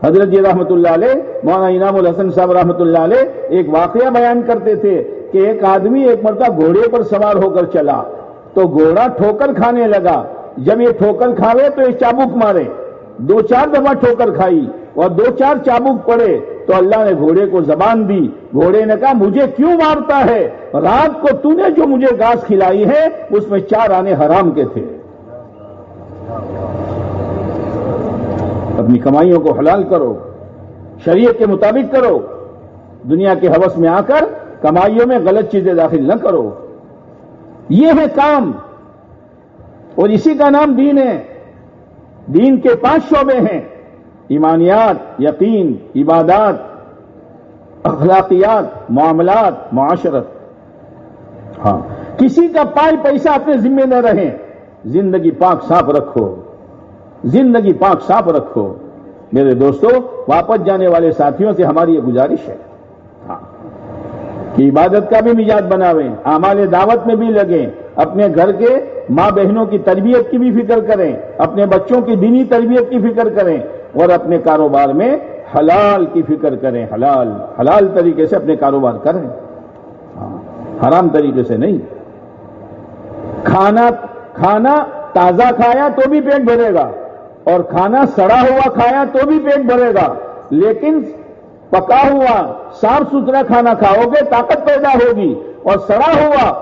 حضرت جی رحمت اللہ علیہ، مولانا انعام الحسن صاحب رحمت اللہ علیہ ایک واقعہ بیان کرتے تھے کہ ایک آدمی ایک مرتبہ گھوڑے پر سوار ہو کر چلا تو گھوڑا ٹھوکر کھانے لگا۔ جب یہ ٹھوکر کھاوے تو یہ چابک مارے۔ دو چار دفعہ ٹھوکر کھائی۔ اور دو چار چابک پڑے تو اللہ نے گھوڑے کو زبان دی۔ گھوڑے نے کہا، مجھے کیوں مارتا ہے؟ رات کو تو نے جو مجھے گاس کھلائی ہے، اس میں چار آنے حرام کے تھے۔ اپنی کمائیوں کو حلال کرو، شریعت کے مطابق کرو۔ دنیا کے حوث میں آ کر کمائیوں میں غلط چیزیں داخل نہ کرو۔ یہ ہے کام۔ اور اسی کا نام دین ہے۔ دین کے پانچ شعبے ہیں۔ ایمانیات، یقین، عبادات، اخلاقیات، معاملات، معاشرت۔ ہاں کسی کا پائے پیسہ اپنے ذمے نہ رہیں زندگی پاک صاف رکھو۔ زندگی پاک صاف رکھو۔ میرے دوستو، واپس جانے والے ساتھیوں سے ہماری یہ گزارش ہے۔ ہاں کہ عبادت کا بھی مزاج بناویں، اعمال دعوت میں بھی لگیں، اپنے گھر کے ماں بہنوں کی تربیت کی بھی فکر کریں، اپنے بچوں کی دینی تربیت کی فکر کریں۔ اور اپنے کاروبار میں حلال کی فکر کریں، حلال حلال طریقے سے اپنے کاروبار کریں۔ ہاں، حرام طریقے سے نہیں۔ کھانا کھانا تازہ کھایا تو بھی پیٹ بھرے گا، اور کھانا سڑا ہوا کھایا تو بھی پیٹ بھرے گا، لیکن پکا ہوا، صاف ستھرا کھانا کھاؤ گے، طاقت پیدا ہوگی، اور سڑا ہوا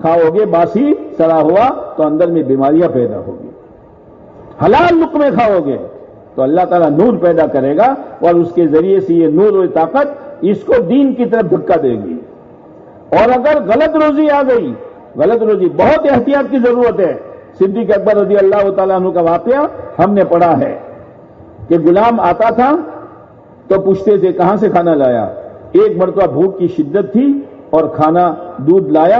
کھاؤ گے، باسی سڑا ہوا تو اندر میں بیماریاں پیدا ہوگی۔ حلال لقمے کھاؤ گے تو اللہ تعالیٰ نور پیدا کرے گا اور اس کے ذریعے سے یہ نور اور طاقت اس کو دین کی طرف دھکا دے گی۔ اور اگر غلط روزی آ گئی، غلط روزی بہت احتیاط کی ضرورت ہے۔ صدیق اکبر رضی اللہ تعالیٰ عنہ کا واقعہ ہم نے پڑھا ہے کہ غلام آتا تھا تو پوچھتے تھے کہاں سے کھانا لایا؟ ایک مرتبہ بھوک کی شدت تھی اور کھانا دودھ لایا،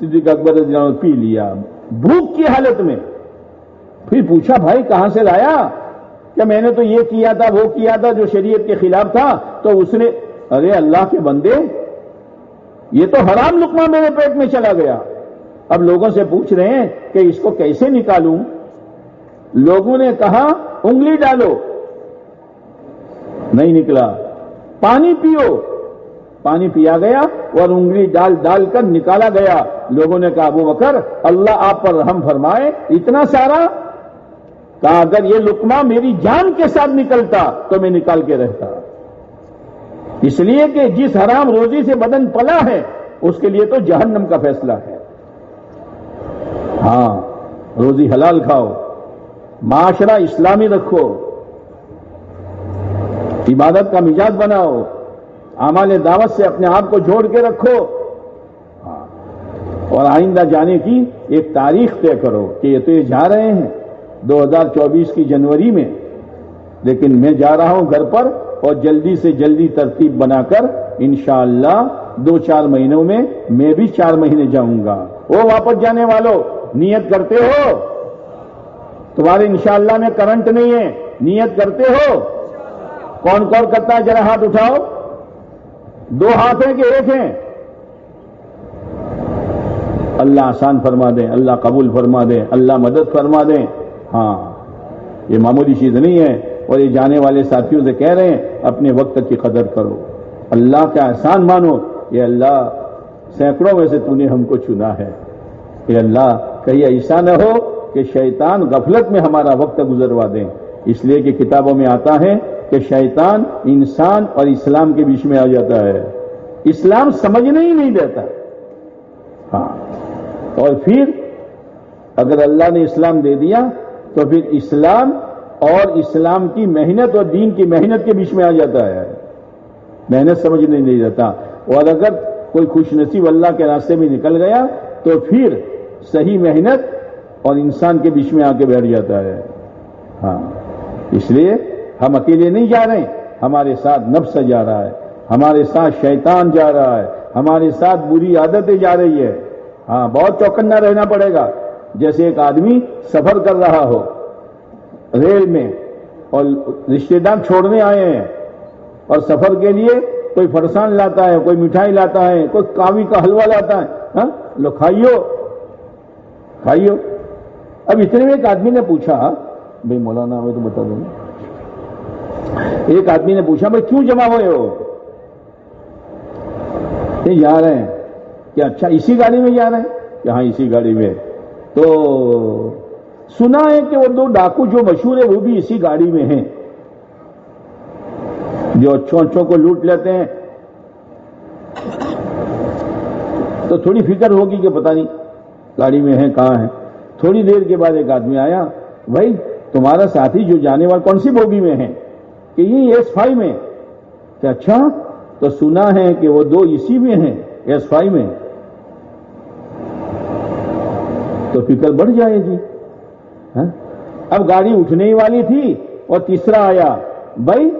صدیق اکبر رضی اللہ عنہ پی لیا۔ بھوک کی حالت میں۔ پھر پوچھا، بھائی کہاں سے لایا؟ کہ میں نے تو یہ کیا تھا، وہ کیا تھا جو شریعت کے خلاف تھا، تو اس نے، ارے اللہ کے بندے، یہ تو حرام لکما میرے پیٹ میں چلا گیا۔ اب لوگوں سے پوچھ رہے ہیں کہ اس کو کیسے نکالوں؟ لوگوں نے کہا، انگلی ڈالو۔ نہیں نکلا۔ پانی پیو۔ پانی پیا گیا اور انگلی ڈال ڈال کر نکالا گیا۔ لوگوں نے کہا، ابو بکر، اللہ آپ پر رحم فرمائے، اتنا سارا کہا، اگر یہ لکما میری جان کے ساتھ نکلتا تو میں نکال کے رہتا۔ اس لیے کہ جس حرام روزی سے بدن پلا ہے، اس کے لیے تو جہنم کا فیصلہ ہے۔ ہاں روزی حلال کھاؤ، معاشرہ اسلامی رکھو، عبادت کا مزاج بناؤ، اعمال دعوت سے اپنے آپ کو جوڑ کے رکھو۔ ہاں، اور آئندہ جانے کی ایک تاریخ طے کرو کہ یہ تو یہ جا رہے ہیں۔ دو ہزار چوبیس کی جنوری میں، لیکن میں جا رہا ہوں گھر پر اور جلدی سے جلدی ترتیب بنا کر انشاءاللہ دو چار مہینوں میں میں بھی چار مہینے جاؤں گا۔ وہ واپس جانے والوں نیت کرتے ہو؟ تمہارے انشاءاللہ میں کرنٹ نہیں ہے، نیت کرتے ہو؟ کون کون کرتا ہے؟ ذرا ہاتھ اٹھاؤ۔ دو ہاتھ ہیں کہ ایک ہیں؟ اللہ آسان فرما دیں اللہ قبول فرما دیں اللہ مدد فرما دیں ہاں یہ معمولی چیز نہیں ہے اور یہ جانے والے ساتھیوں سے کہہ رہے ہیں، اپنے وقت کی قدر کرو۔ اللہ کا احسان مانو یہ اللہ، سینکڑوں میں سے تو نے ہم کو چنا ہے۔ کہ اللہ کہیں ایسا نہ ہو کہ شیطان غفلت میں ہمارا وقت گزروا دیں۔ اس لیے کہ کتابوں میں آتا ہے کہ شیطان انسان اور اسلام کے بیچ میں آ جاتا ہے۔ اسلام سمجھنے ہی نہیں دیتا۔ ہاں۔ اور پھر اگر اللہ نے اسلام دے دیا تو پھر اسلام اور اسلام کی محنت اور دین کی محنت کے بیچ میں آ جاتا ہے۔ محنت سمجھنے نہیں دیتا اور اگر کوئی خوش نصیب اللہ کے راستے میں نکل گیا تو پھر صحیح محنت اور انسان کے بیچ میں آ کے بیٹھ جاتا ہے۔ ہاں۔ اس لیے ہم اکیلے نہیں جا رہے ہمارے ساتھ نفس جا رہا ہے۔ ہمارے ساتھ شیطان جا رہا ہے۔ ہمارے ساتھ بری عادتیں جا رہی ہے۔ ہاں بہت چوکنا رہنا پڑے گا۔ جیسے ایک آدمی سفر کر رہا ہو ریل میں اور رشتے دار چھوڑنے آئے ہیں اور سفر کے لیے کوئی فرسان لاتا ہے، کوئی مٹھائی لاتا ہے، کوئی کاوی کا حلوہ لاتا ہے ہاں؟ لو کھائیو۔ کھائیو۔ اب اتنے میں ایک آدمی نے پوچھا، بھائی مولانا ہمیں تو بتا دوں۔ ایک آدمی نے پوچھا، بھائی کیوں جمع ہوئے ہو؟ یہ جا رہے ہیں۔ کہ اچھا اسی گاڑی میں جا رہے ہیں؟ کہ ہاں اسی گاڑی میں۔ تو سنا ہے کہ وہ دو ڈاکو جو مشہور ہے وہ بھی اسی گاڑی میں ہیں۔ جو اچھوں اچھوں کو لوٹ لیتے ہیں۔ تو تھوڑی فکر ہوگی کہ پتہ نہیں گاڑی میں ہیں، کہاں ہیں۔ تھوڑی دیر کے بعد ایک آدمی آیا، بھائی، تمہارا ساتھی جو جانے والا، کون سی بوگی میں ہے کہ یہ ایس فائی میں کہ اچھا تو سنا ہے کہ وہ دو اسی میں ہیں ایس فائی میں۔ تو فکر بڑھ جائے گی۔ ہاں؟ اب گاڑی اٹھنے ہی والی تھی اور تیسرا آیا، بھائی،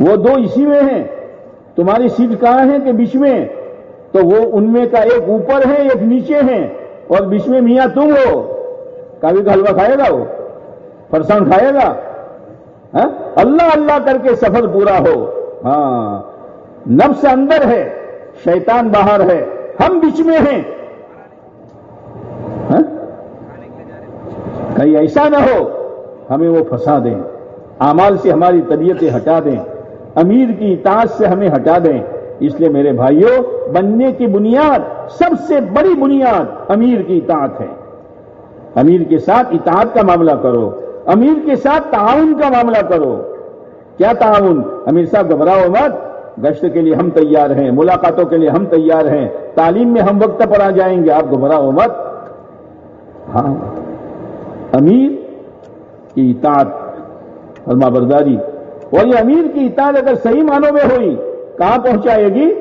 وہ دو اسی میں ہیں، تمہاری سیٹ کہاں ہے کہ بیچ میں؟ تو وہ ان میں کا ایک اوپر ہے، ایک نیچے ہے اور بیچ میں میاں تم ہو۔ کابی کا حلوہ کھائے گا وہ؟ فرسان کھائے گا؟ ہاں؟ اللہ اللہ کر کے سفر پورا ہو۔ ہاں نفس اندر ہے، شیطان باہر ہے، ہم بیچ میں ہیں۔ کہیں ایسا نہ ہو، ہمیں وہ پھنسا دیں۔ امال سے ہماری طبیعتیں ہٹا دیں۔ امیر کی اطاعت سے ہمیں ہٹا دیں۔ اس لیے میرے بھائیوں بننے کی بنیاد سب سے بڑی بنیاد امیر کی اطاعت ہے۔ امیر کے ساتھ اطاعت کا معاملہ کرو۔ امیر کے ساتھ تعاون کا معاملہ کرو۔ کیا تعاون؟ امیر صاحب گھبراؤ مت۔ گشت کے لیے ہم تیار ہیں، ملاقاتوں کے لیے ہم تیار ہیں۔ تعلیم میں ہم وقت پر آ جائیں گے، آپ گھبراؤ مت۔ ہاں۔ امیر کی اطاعت، فرما برداری۔ اور یہ امیر کی اطاعت اگر صحیح معنوں میں ہوئی، کہاں پہنچائے گی؟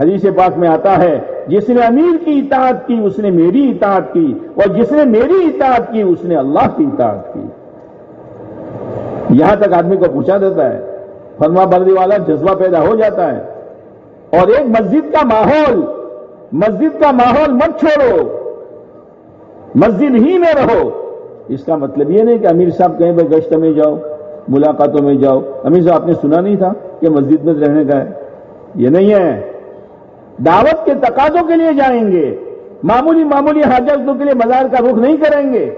حدیث پاک میں آتا ہے، جس نے امیر کی اطاعت کی، اس نے میری اطاعت کی، اور جس نے میری اطاعت کی، اس نے اللہ کی اطاعت کی۔ یہاں تک آدمی کو پوچھا دیتا ہے، فرما بردی والا جذبہ پیدا ہو جاتا ہے۔ اور ایک مسجد کا ماحول، مسجد کا ماحول مت چھوڑو، مسجد ہی میں رہو۔ اس کا مطلب یہ نہیں کہ امیر صاحب کہیں پہ گشت میں جاؤ، ملاقاتوں میں جاؤ۔ امیر صاحب، آپ نے سنا نہیں تھا کہ مسجد میں رہنے کا ہے؟ یہ نہیں ہے۔ دعوت کے تقاضوں کے لیے جائیں گے۔ معمولی معمولی حاجتوں کے لیے مزار کا رخ نہیں کریں گے۔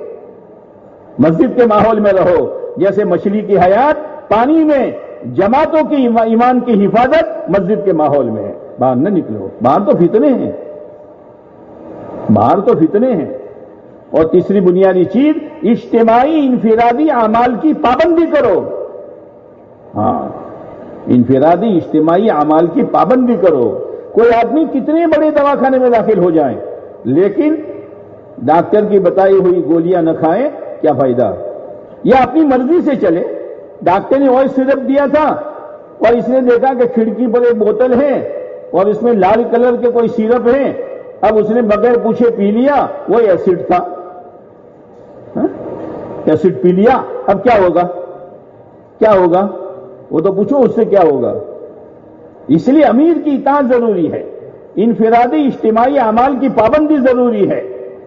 مسجد کے ماحول میں رہو۔ جیسے مچھلی کی حیات، پانی میں، جماعتوں کی ایمان کی حفاظت مسجد کے ماحول میں ہے۔ باہر نہ نکلو۔ باہر تو فتنے ہیں۔ باہر تو فتنے ہیں۔ اور تیسری بنیادی چیز، اجتماعی انفرادی اعمال کی پابندی کرو۔ ہاں انفرادی اجتماعی اعمال کی پابندی کرو۔ کوئی آدمی کتنے بڑے دواخانے میں داخل ہو جائیں لیکن ڈاکٹر کی بتائی ہوئی گولیاں نہ کھائیں، کیا فائدہ؟ یا اپنی مرضی سے چلے۔ ڈاکٹر نے آئل سرپ دیا تھا اور اس نے دیکھا کہ کھڑکی پر ایک بوتل ہے اور اس میں لال کلر کے کوئی سیرپ ہیں۔ اب اس نے بغیر پوچھے پی لیا، وہ ایسڈ تھا۔ ہاں؟ ایسڈ پی لیا، اب کیا ہوگا؟ کیا ہوگا؟ وہ تو پوچھو اس سے کیا ہوگا۔ اس لیے امیر کی اطاعت ضروری ہے۔ انفرادی اجتماعی اعمال کی پابندی ضروری ہے۔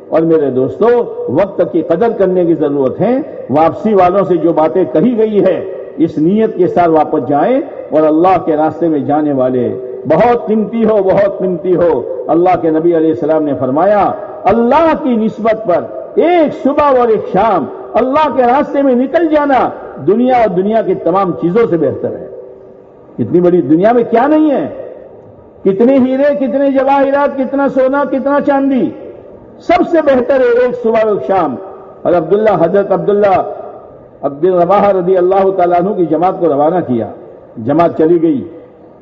اور میرے دوستوں وقت کی قدر کرنے کی ضرورت ہے۔ واپسی والوں سے جو باتیں کہی گئی ہے اس نیت کے ساتھ واپس جائیں اور اللہ کے راستے میں جانے والے بہت قیمتی ہو، بہت قیمتی ہو۔ اللہ کے نبی علیہ السلام نے فرمایا، اللہ کی نسبت پر ایک صبح اور ایک شام اللہ کے راستے میں نکل جانا دنیا اور دنیا کی تمام چیزوں سے بہتر ہے۔ اتنی بڑی دنیا میں کیا نہیں ہے؟ کتنے ہیرے، کتنے جواہرات، کتنا سونا، کتنا چاندی۔ سب سے بہتر ہے ایک صبح اور ایک شام۔ اور عبداللہ، حضرت عبداللہ عبد الرباح رضی اللہ تعالیٰ عنہ کی جماعت کو روانہ کیا۔ جماعت چلی گئی۔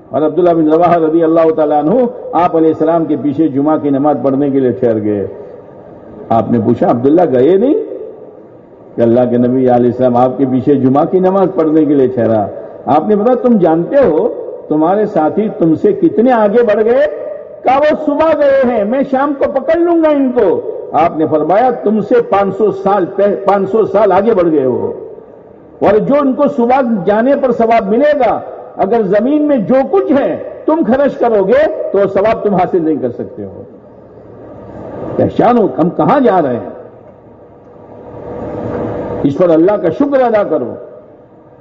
اور عبداللہ بن روا رضی اللہ تعالیٰ عنہ آپ علیہ السلام کے پیچھے جمعہ کی نماز پڑھنے کے لیے ٹھہر گئے۔ آپ نے پوچھا، عبداللہ گئے نہیں؟ کہ اللہ کے نبی علیہ السلام آپ کے پیچھے جمعہ کی نماز پڑھنے کے لیے ٹھہرا۔ آپ نے بتا تم جانتے ہو تمہارے ساتھی تم سے کتنے آگے بڑھ گئے؟ کہا، وہ صبح گئے ہیں، میں شام کو پکڑ لوں گا ان کو۔ آپ نے فرمایا، تم سے پانچ سو سال پانچ سو سال آگے بڑھ گئے ہو۔ اور جو ان کو صبح جانے پر ثواب ملے گا اگر زمین میں جو کچھ ہے تم خرچ کرو گے تو ثواب تم حاصل نہیں کر سکتے ہو۔ پہچانو ہم کہاں جا رہے ہیں؟ اس پر اللہ کا شکر ادا کرو۔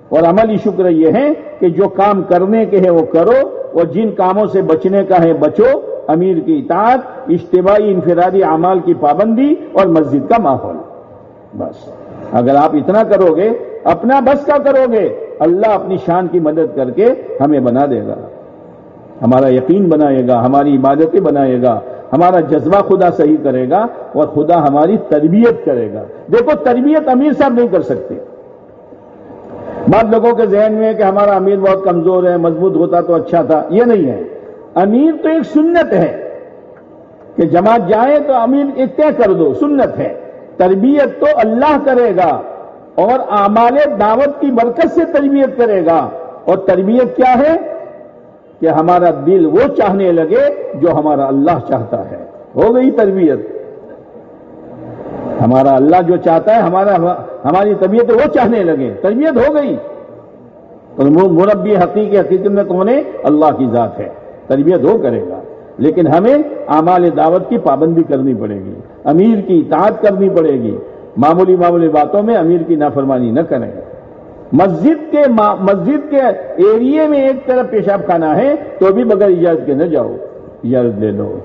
اور عملی شکر یہ ہے کہ جو کام کرنے کے ہیں وہ کرو، اور جن کاموں سے بچنے کا ہے بچو۔ امیر کی اطاعت، اجتماعی انفرادی اعمال کی پابندی اور مسجد کا ماحول۔ بس۔ اگر آپ اتنا کرو گے اپنا بس کا کرو گے؟ اللہ اپنی شان کی مدد کر کے ہمیں بنا دے گا۔ ہمارا یقین بنائے گا، ہماری عبادتیں بنائے گا۔ ہمارا جذبہ خدا صحیح کرے گا اور خدا ہماری تربیت کرے گا۔ دیکھو، تربیت امیر صاحب نہیں کر سکتے۔ بعض لوگوں کے ذہن میں کہ ہمارا امیر بہت کمزور ہے، مضبوط ہوتا تو اچھا تھا۔ یہ نہیں ہے۔ امیر تو ایک سنت ہے۔ کہ جماعت جائے تو امیر ایک طے کر دو، سنت ہے۔ تربیت تو اللہ کرے گا۔ اور اعمال دعوت کی برکت سے تربیت کرے گا۔ اور تربیت کیا ہے؟ کہ ہمارا دل وہ چاہنے لگے جو ہمارا اللہ چاہتا ہے۔ ہو گئی تربیت۔ ہمارا اللہ جو چاہتا ہے، ہمارا ہماری طبیعت وہ چاہنے لگے۔ تربیت ہو گئی۔ مربی حقیقی حقیقت میں کون ہے؟ اللہ کی ذات ہے۔ تربیت وہ کرے گا۔ لیکن ہمیں اعمال دعوت کی پابندی کرنی پڑے گی۔ امیر کی اطاعت کرنی پڑے گی۔ معمولی معمولی باتوں میں امیر کی نافرمانی نہ کریں۔ مسجد کے مسجد کے ایریے میں ایک طرف پیشاب کھانا ہے تو بھی بغیر اجازت کے نہ جاؤ، اجازت لے لو۔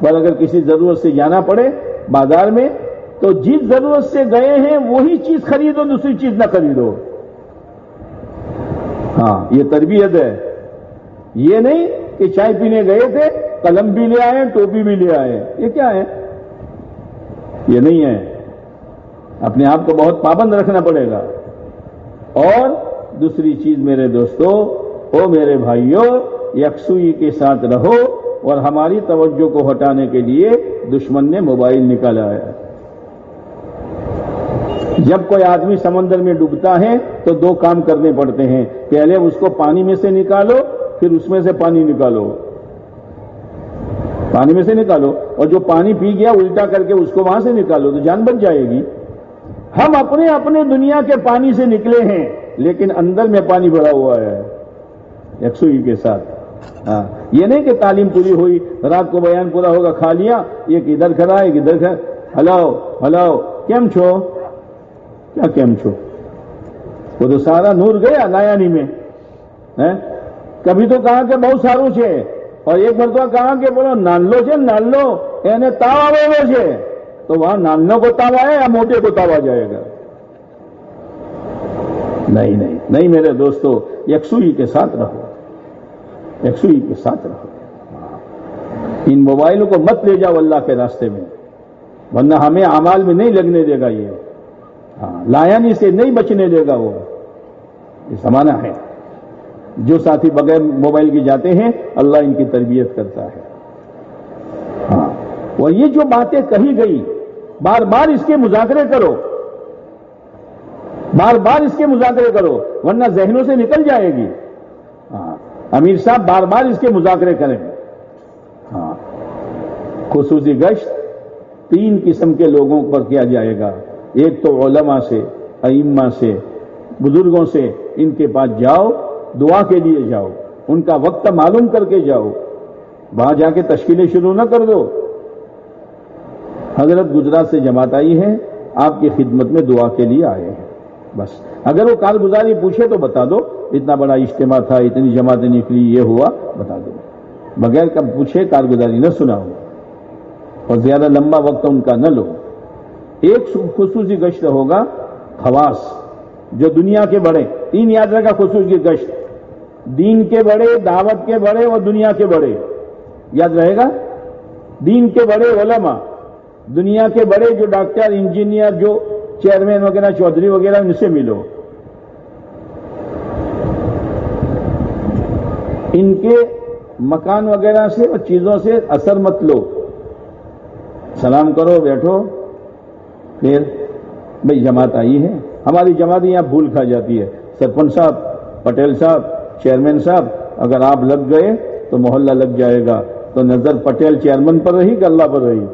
پر اگر کسی ضرورت سے جانا پڑے بازار میں تو جس ضرورت سے گئے ہیں وہی چیز خریدو دوسری چیز نہ خریدو۔ ہاں یہ تربیت ہے۔ یہ نہیں کہ چائے پینے گئے تھے، قلم بھی لے آئے، ٹوپی بھی لے آئے۔ یہ کیا ہے؟ یہ نہیں ہے۔ اپنے آپ کو بہت پابند رکھنا پڑے گا۔ اور دوسری چیز میرے دوستوں او میرے بھائیوں یکسوئی کے ساتھ رہو اور ہماری توجہ کو ہٹانے کے لیے دشمن نے موبائل نکالا ہے۔ جب کوئی آدمی سمندر میں ڈوبتا ہے تو دو کام کرنے پڑتے ہیں۔ پہلے اس کو پانی میں سے نکالو، پھر اس میں سے پانی نکالو۔ پانی میں سے نکالو اور جو پانی پی گیا، الٹا کر کے اس کو وہاں سے نکالو تو جان بچ جائے گی۔ ہم اپنے اپنے دنیا کے پانی سے نکلے ہیں، لیکن اندر میں پانی بھرا ہوا ہے، یکسوئی کے ساتھ۔ ہاں یہ نہیں کہ تعلیم پوری ہوئی، رات کو بیان پورا ہوگا، کھا لیا، ایک ادھر کھڑا ایک ادھر کھڑا ہلاؤ ہلاؤ، کیم چھو؟ کیا کیم چھو؟ وہ تو سارا نور گیا نایانی میں کبھی تو کہا کہ بہت ساروں سے، اور ایک بار تو کہا کہ بولو نان لو سے نان لو یعنی تاوا تو وہاں نانوں کو تاوا ہے یا موٹے کو تاوا جائے گا؟ نہیں نہیں نہیں میرے دوستو، یکسوئی کے ساتھ رہو۔ یکسوئی کے ساتھ رہو۔ ان موبائلوں کو مت لے جاؤ اللہ کے راستے میں، ورنہ ہمیں امال میں نہیں لگنے دے گا یہ۔ ہاں لایانی سے نہیں بچنے دے گا وہ۔ یہ سمانا ہے۔ جو ساتھی بغیر موبائل کے جاتے ہیں، اللہ ان کی تربیت کرتا ہے۔ ہاں اور یہ جو باتیں کہی گئی بار بار اس کے مذاکرے کرو۔ بار بار اس کے مذاکرے کرو، ورنہ ذہنوں سے نکل جائے گی۔ ہاں امیر صاحب بار بار اس کے مذاکرے کریں۔ ہاں خصوصی گشت تین قسم کے لوگوں پر کیا جائے گا۔ ایک تو علماء سے، ائمہ سے، بزرگوں سے ان کے پاس جاؤ، دعا کے لیے جاؤ۔ ان کا وقت معلوم کر کے جاؤ۔ وہاں جا کے تشکیلیں شروع نہ کر دو۔ حضرت گجرات سے جماعت آئی ہے، آپ کی خدمت میں دعا کے لیے آئے ہیں۔ بس۔ اگر وہ کارگزاری پوچھے تو بتا دو، اتنا بڑا اجتماع تھا، اتنی جماعتیں نکلی، یہ ہوا، بتا دو۔ بغیر کب پوچھے، کارگزاری نہ سنا ہو۔ اور زیادہ لمبا وقت ان کا نہ لو۔ ایک خصوصی گشت ہوگا، خواص، جو دنیا کے بڑے۔ تین یاد رکھا خصوصی گشت۔ دین کے بڑے، دعوت کے بڑے اور دنیا کے بڑے۔ یاد رہے گا؟ دین کے بڑے علماء۔ دنیا کے بڑے جو ڈاکٹر، انجینئر، جو چیئرمین وغیرہ، چودھری وغیرہ، ان سے ملو۔ ان کے مکان وغیرہ سے اور چیزوں سے اثر مت لو۔ سلام کرو، بیٹھو۔ پھر بھائی جماعت آئی ہے۔ ہماری جماعت یہاں بھول کھا جاتی ہے۔ سرپنچ صاحب، پٹیل صاحب، چیئرمین صاحب، اگر آپ لگ گئے تو محلہ لگ جائے گا۔ تو نظر پٹیل چیئرمین پر رہی کہ اللہ پر رہی۔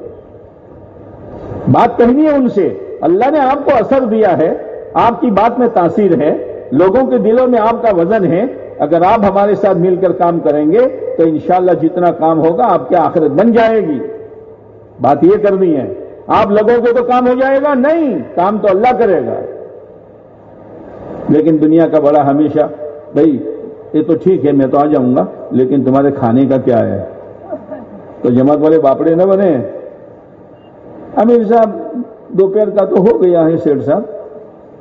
بات کہنی ہے ان سے۔ اللہ نے آپ کو اثر دیا ہے، آپ کی بات میں تاثیر ہے۔ لوگوں کے دلوں میں آپ کا وزن ہے۔ اگر آپ ہمارے ساتھ مل کر کام کریں گے تو انشاءاللہ جتنا کام ہوگا آپ کی آخرت بن جائے گی۔ بات یہ کرنی ہے۔ آپ لگو گے تو کام ہو جائے گا؟ نہیں، کام تو اللہ کرے گا۔ لیکن دنیا کا بڑا ہمیشہ، بھائی، یہ تو ٹھیک ہے، میں تو آ جاؤں گا، لیکن تمہارے کھانے کا کیا ہے؟ تو جماعت والے باپڑے نہ بنے۔ امیر صاحب، دوپہر کا تو ہو گیا ہے سیٹ صاحب،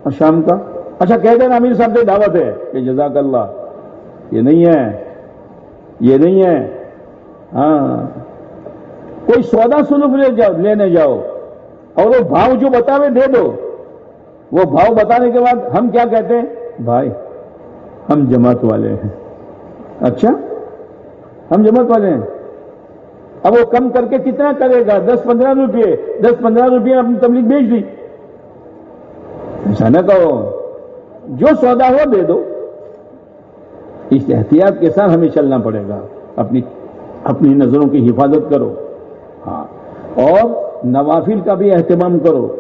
اور شام کا۔ اچھا کہہ دینا امیر صاحب سے دعوت ہے کہ جزاک اللہ، یہ نہیں ہے، یہ نہیں ہے۔ ہاں۔ کوئی سودا سلوک لے جاؤ، لینے جاؤ، اور وہ بھاؤ جو بتاوے دے دو۔ وہ بھاؤ بتانے کے بعد ہم کیا کہتے ہیں؟ بھائی، ہم جماعت والے ہیں۔ اچھا ہم جماعت والے ہیں۔ اب وہ کم کر کے کتنا کرے گا؟ دس پندرہ روپئے دس پندرہ روپئے اپنی تبلیغ بیچ دی۔ ایسا نہ کہو۔ جو سودا ہو دے دو۔ اس احتیاط کے ساتھ ہمیں چلنا پڑے گا۔ اپنی اپنی نظروں کی حفاظت کرو۔ ہاں۔ اور نوافل کا بھی اہتمام کرو۔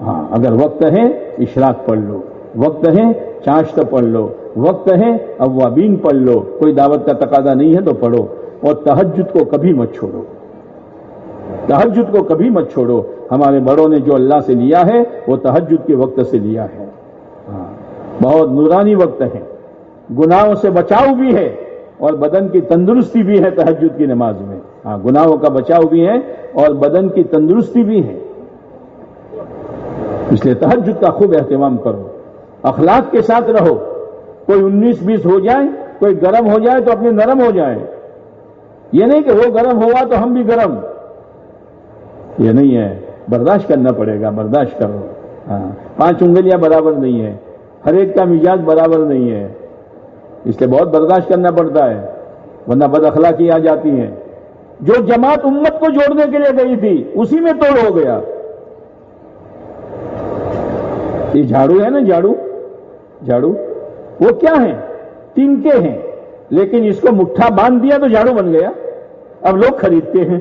ہاں۔ اگر وقت ہے، اشراق پڑھ لو۔ وقت ہے چاشت پڑھ لو۔ وقت ہے، اوابین پڑھ لو۔ کوئی دعوت کا تقاضا نہیں ہے تو پڑھو۔ اور تحجد کو کبھی مت چھوڑو۔ تحجد کو کبھی مت چھوڑو۔ ہمارے بڑوں نے جو اللہ سے لیا ہے، وہ تحجد کے وقت سے لیا ہے۔ ہاں، بہت نورانی وقت ہے۔ گناہوں سے بچاؤ بھی ہے اور بدن کی تندرستی بھی ہے تحجد کی نماز میں۔ ہاں گناہوں کا بچاؤ بھی ہے اور بدن کی تندرستی بھی ہے۔ اس لیے تحجد کا خوب اہتمام کرو۔ اخلاق کے ساتھ رہو۔ کوئی انیس بیس ہو جائے، کوئی گرم ہو جائے تو اپنے نرم ہو جائے۔ یہ نہیں کہ وہ گرم ہوا تو ہم بھی گرم۔ یہ نہیں ہے۔ برداشت کرنا پڑے گا، برداشت کرو۔ ہاں۔ پانچ انگلیاں برابر نہیں ہے ہر ایک کا مزاج برابر نہیں ہے۔ اس لیے بہت برداشت کرنا پڑتا ہے۔ ورنہ بد اخلاقی آ جاتی ہیں۔ جو جماعت امت کو جوڑنے کے لیے گئی تھی، اسی میں توڑ ہو گیا۔ یہ جھاڑو ہے نا جھاڑو؟ جھاڑو؟ وہ کیا ہے تین کے ہیں۔ لیکن اس کو مٹھا باندھ دیا تو جھاڑو بن گیا۔ اب لوگ خریدتے ہیں۔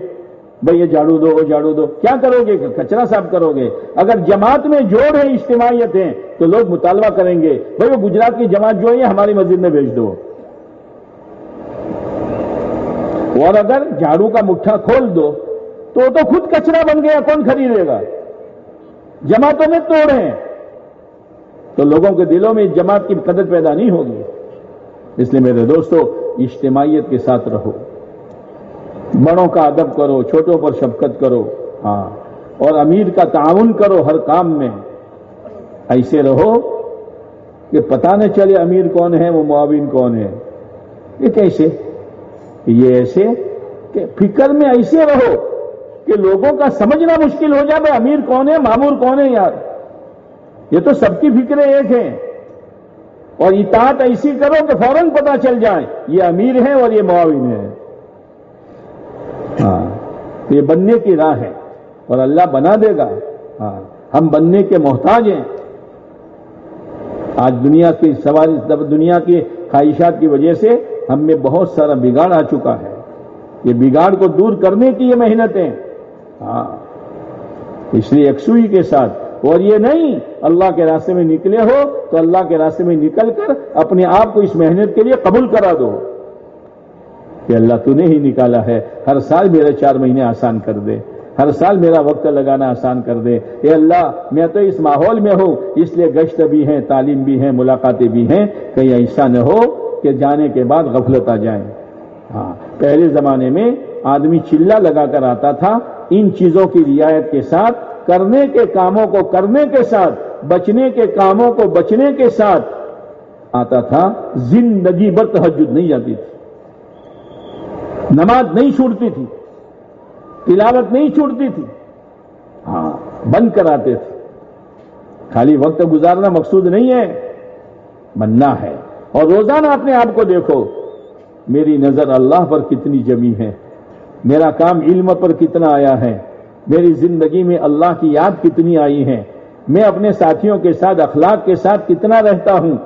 بھائی یہ جھاڑو دو، وہ جھاڑو دو۔ کیا کرو گے؟ کچرا صاف کرو گے۔ اگر جماعت میں جوڑ ہے اجتماعیت ہیں، تو لوگ مطالبہ کریں گے۔ بھائی وہ گجرات کی جماعت جو ہے، ہماری مسجد میں بھیج دو۔ اور اگر جھاڑو کا مٹھا کھول دو، تو تو خود کچرا بن گیا، کون خریدے گا؟ جماعتوں میں توڑ ہیں۔ تو لوگوں کے دلوں میں جماعت کی قدر پیدا نہیں ہوگی۔ اس لیے میرے دوستو، اجتماعیت کے ساتھ رہو۔ بڑوں کا ادب کرو، چھوٹوں پر شفقت کرو ہاں اور امیر کا تعاون کرو ہر کام میں۔ ایسے رہو کہ پتہ نہ چلے امیر کون ہے، وہ معاون کون ہے۔ یہ کیسے؟ یہ ایسے کہ فکر میں ایسے رہو کہ لوگوں کا سمجھنا مشکل ہو جائے، بھائی امیر کون ہے، معمور کون ہے یار؟ یہ تو سب کی فکریں ایک ہیں۔ اور اطاعت ایسی کرو کہ فوراً پتا چل جائے یہ امیر ہے اور یہ معاون ہے ہاں یہ بننے کی راہ ہے اور اللہ بنا دے گا۔ ہاں ہم بننے کے محتاج ہیں۔ آج دنیا کی سواری، دنیا کی خواہشات کی وجہ سے ہم میں بہت سارا بگاڑ آ چکا ہے۔ یہ بگاڑ کو دور کرنے کی یہ محنتیں۔ ہاں اس لیے یکسوئی کے ساتھ اور یہ نہیں، اللہ کے راستے میں نکلے ہو تو اللہ کے راستے میں نکل کر اپنے آپ کو اس محنت کے لیے قبول کرا دو۔ کہ اللہ تو نے ہی نکالا ہے۔ ہر سال میرے چار مہینے آسان کر دے۔ ہر سال میرا وقت لگانا آسان کر دے۔ اے اللہ، میں تو اس ماحول میں ہوں۔ اس لیے گشت بھی ہیں، تعلیم بھی ہیں، ملاقاتیں بھی ہیں۔ کہیں ایسا نہ ہو کہ جانے کے بعد غفلت آ جائے۔ ہاں پہلے زمانے میں آدمی چلا لگا کر آتا تھا۔ ان چیزوں کی رعایت کے ساتھ کرنے کے کاموں کو کرنے کے ساتھ، بچنے کے کاموں کو بچنے کے ساتھ آتا تھا، زندگی بر تحجد نہیں جاتی تھی۔ نماز نہیں چھوٹتی تھی، تلاوت نہیں چھوٹتی تھی۔ ہاں بند کراتے تھے۔ خالی وقت گزارنا مقصود نہیں ہے بننا ہے۔ اور روزانہ اپنے آپ کو دیکھو، میری نظر اللہ پر کتنی جمی ہے، میرا کام علم پر کتنا آیا ہے۔ میری زندگی میں اللہ کی یاد کتنی آئی ہے میں اپنے ساتھیوں کے ساتھ، اخلاق کے ساتھ کتنا رہتا ہوں؟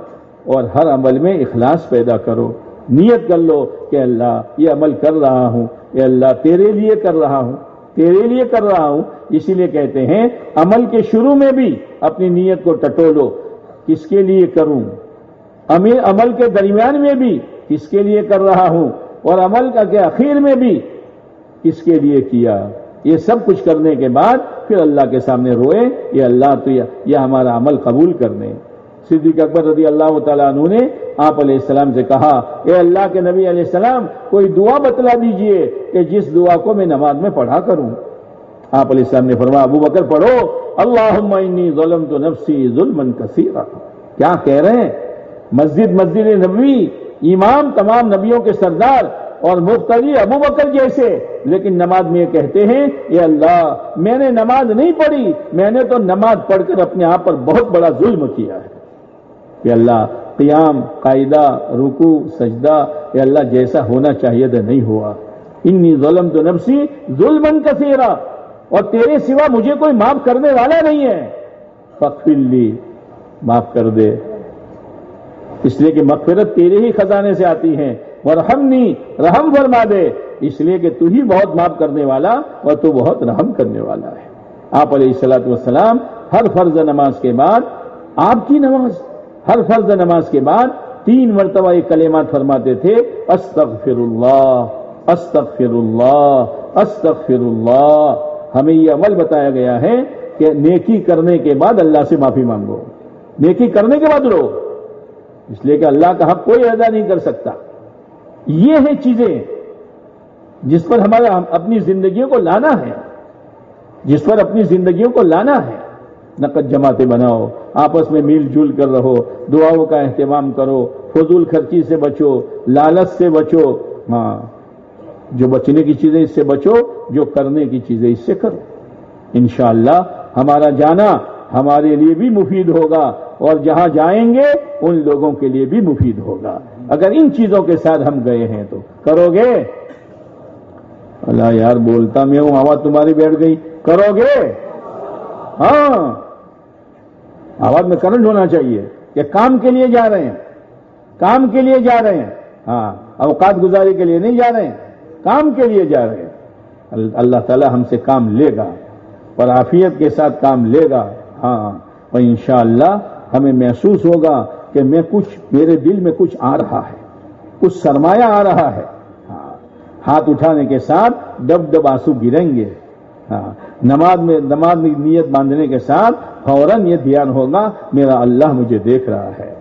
اور ہر عمل میں اخلاص پیدا کرو۔ نیت کر لو کہ اللہ، یہ عمل کر رہا ہوں۔ یہ اللہ، تیرے لیے کر رہا ہوں۔ تیرے لیے کر رہا ہوں۔ اسی لیے کہتے ہیں، عمل کے شروع میں بھی اپنی نیت کو ٹٹولو۔ کس کے لیے کروں؟ عمل کے درمیان میں بھی کس کے لیے کر رہا ہوں؟ اور عمل کا کے اخیر میں بھی کس کے لیے کیا؟ یہ سب کچھ کرنے کے بعد پھر اللہ کے سامنے روئے یہ اللہ تو یہ ہمارا عمل قبول کرنے صدیق اکبر رضی اللہ تعالیٰ عنہ نے آپ علیہ السلام سے کہا، اے اللہ کے نبی علیہ السلام، کوئی دعا بتلا دیجیے کہ جس دعا کو میں نماز میں پڑھا کروں۔ آپ علیہ السلام نے فرمایا، ابو بکر پڑھو اللہ ظلم تو نفسی ظلم کثیرہ کیا کہہ رہے ہیں؟ مسجد مسجد نبوی، امام تمام نبیوں کے سردار اور مختلف ابو بکر جیسے۔ لیکن نماز میں یہ کہتے ہیں، اے اللہ، میں نے نماز نہیں پڑھی، میں نے تو نماز پڑھ کر اپنے آپ پر بہت بڑا ظلم کیا ہے۔ کہ اللہ، قیام، قاعدہ رکو سجدہ یہ اللہ، جیسا ہونا چاہیے تھا نہیں ہوا۔ انی ظلم تو نفسی ظلم کثیرا۔ اور تیرے سوا مجھے کوئی معاف کرنے والا نہیں ہے۔ فخر لی، معاف کر دے۔ اس لیے کہ مغفرت تیرے ہی خزانے سے آتی ہے۔ اور ہم نہیں رحم فرما دے۔ اس لیے کہ تو ہی بہت معاف کرنے والا اور تو بہت رحم کرنے والا ہے۔ آپ علیہ السلاۃ والسلام ہر فرض نماز کے بعد، آپ کی نماز، ہر فرض نماز کے بعد تین مرتبہ یہ کلمات فرماتے تھے استغفر اللہ استغفر اللہ استغفر اللہ ہمیں یہ عمل بتایا گیا ہے کہ نیکی کرنے کے بعد اللہ سے معافی مانگو۔ نیکی کرنے کے بعد رو۔ اس لیے کہ اللہ کا حق کوئی ادا نہیں کر سکتا۔ یہ ہیں چیزیں جس پر ہمارا اپنی زندگیوں کو لانا ہے، جس پر اپنی زندگیوں کو لانا ہے۔ نقد جماعتیں بناؤ، آپس میں مل جل کر رہو، دعاؤں کا اہتمام کرو، فضول خرچی سے بچو، لالچ سے بچو۔ ہاں جو بچنے کی چیزیں اس سے بچو، جو کرنے کی چیزیں اس سے کرو۔ انشاءاللہ ہمارا جانا ہمارے لیے بھی مفید ہوگا اور جہاں جائیں گے، ان لوگوں کے لیے بھی مفید ہوگا۔ اگر ان چیزوں کے ساتھ ہم گئے ہیں تو کرو گے؟ اللہ یار بولتا میں ہوں، آواز تمہاری بیٹھ گئی۔ کرو گے؟ ہاں۔ آواز میں کرنٹ ہونا چاہیے۔ کہ کام کے لیے جا رہے ہیں۔ کام کے لیے جا رہے ہیں۔ ہاں اوقات گزاری کے لیے نہیں جا رہے ہیں۔ کام کے لیے جا رہے ہیں۔ اللہ تعالی ہم سے کام لے گا۔ اور آفیت کے ساتھ کام لے گا۔ ہاں اور انشاءاللہ ہمیں محسوس ہوگا کہ میں کچھ میرے دل میں کچھ آ رہا ہے، کچھ سرمایہ آ رہا ہے۔ ہاں، ہاتھ اٹھانے کے ساتھ ڈب ڈب آنسو گریں گے۔ ہاں نماز میں نماز میں نیت باندھنے کے ساتھ فوراً یہ دھیان ہوگا، میرا اللہ مجھے دیکھ رہا ہے۔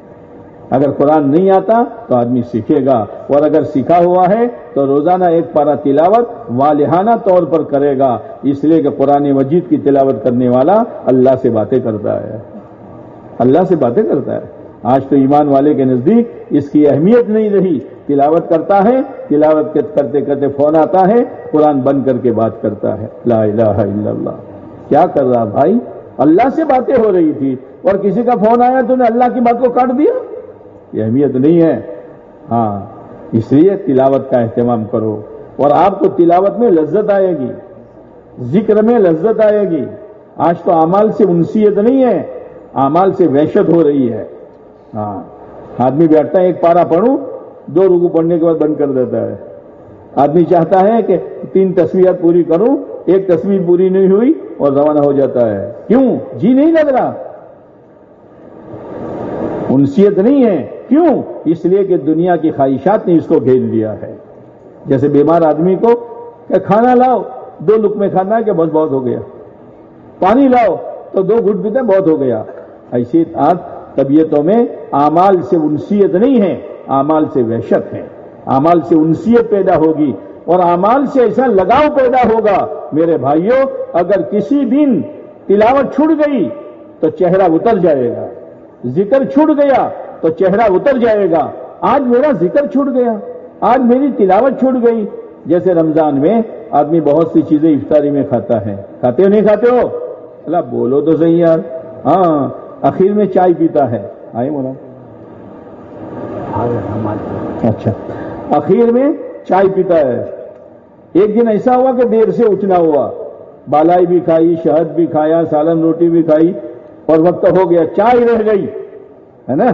اگر قرآن نہیں آتا تو آدمی سیکھے گا، اور اگر سیکھا ہوا ہے تو روزانہ ایک پارا تلاوت والہانہ طور پر کرے گا۔ اس لیے کہ قرآن مجید کی تلاوت کرنے والا اللہ سے باتیں کرتا ہے۔ اللہ سے باتیں کرتا ہے۔ آج تو ایمان والے کے نزدیک اس کی اہمیت نہیں رہی۔ تلاوت کرتا ہے، تلاوت کرتے کرتے فون آتا ہے، قرآن بند کر کے بات کرتا ہے۔ لا الہ الا اللہ۔ کیا کر رہا بھائی؟ اللہ سے باتیں ہو رہی تھی اور کسی کا فون آیا تو نے اللہ کی بات کو کاٹ دیا؟ یہ اہمیت نہیں ہے۔ ہاں اس لیے تلاوت کا اہتمام کرو۔ اور آپ کو تلاوت میں لذت آئے گی۔ ذکر میں لذت آئے گی۔ آج تو امال سے انسیت نہیں ہے۔ امال سے وحشت ہو رہی ہے۔ ہاں۔ آدمی بیٹھتا ہے، ایک پارا پڑھوں، دو رگو پڑھنے کے بعد بند کر دیتا ہے۔ آدمی چاہتا ہے کہ تین تصویرات پوری کروں، ایک تصویر پوری نہیں ہوئی اور روانہ ہو جاتا ہے۔ کیوں؟ جی نہیں لگ رہا۔ انسیت نہیں ہے۔ کیوں؟ اس لیے کہ دنیا کی خواہشات نے اس کو گھیر لیا ہے۔ جیسے بیمار آدمی کو کہ کھانا لاؤ، دو لک میں کھانا ہے کہ بس بہت ہو گیا۔ پانی لاؤ تو دو گھٹ پیتے بہت ہو گیا۔ ایسی طبیعتوں میں آمال سے انسیت نہیں ہے آمال سے وحشت ہے۔ آمال سے انسیت پیدا ہوگی اور آمال سے ایسا لگاؤ پیدا ہوگا، میرے بھائیوں، اگر کسی دن تلاوت چھوٹ گئی تو چہرہ اتر جائے گا۔ ذکر چھوٹ گیا تو چہرہ اتر جائے گا۔ آج میرا ذکر چھوٹ گیا۔ آج میری تلاوت چھوٹ گئی۔ جیسے رمضان میں آدمی بہت سی چیزیں افطاری میں کھاتا ہے۔ کھاتے ہو نہیں کھاتے ہو؟ اللہ بولو تو صحیح یار۔ ہاں اخیر میں چائے پیتا ہے۔ آئے بولا اچھا۔ اخیر میں چائے پیتا ہے۔ ایک دن ایسا ہوا کہ دیر سے اٹھنا ہوا۔ بالائی بھی کھائی، شہد بھی کھایا، سالن روٹی بھی کھائی اور وقت ہو گیا، چائے رہ گئی۔ ہے نا؟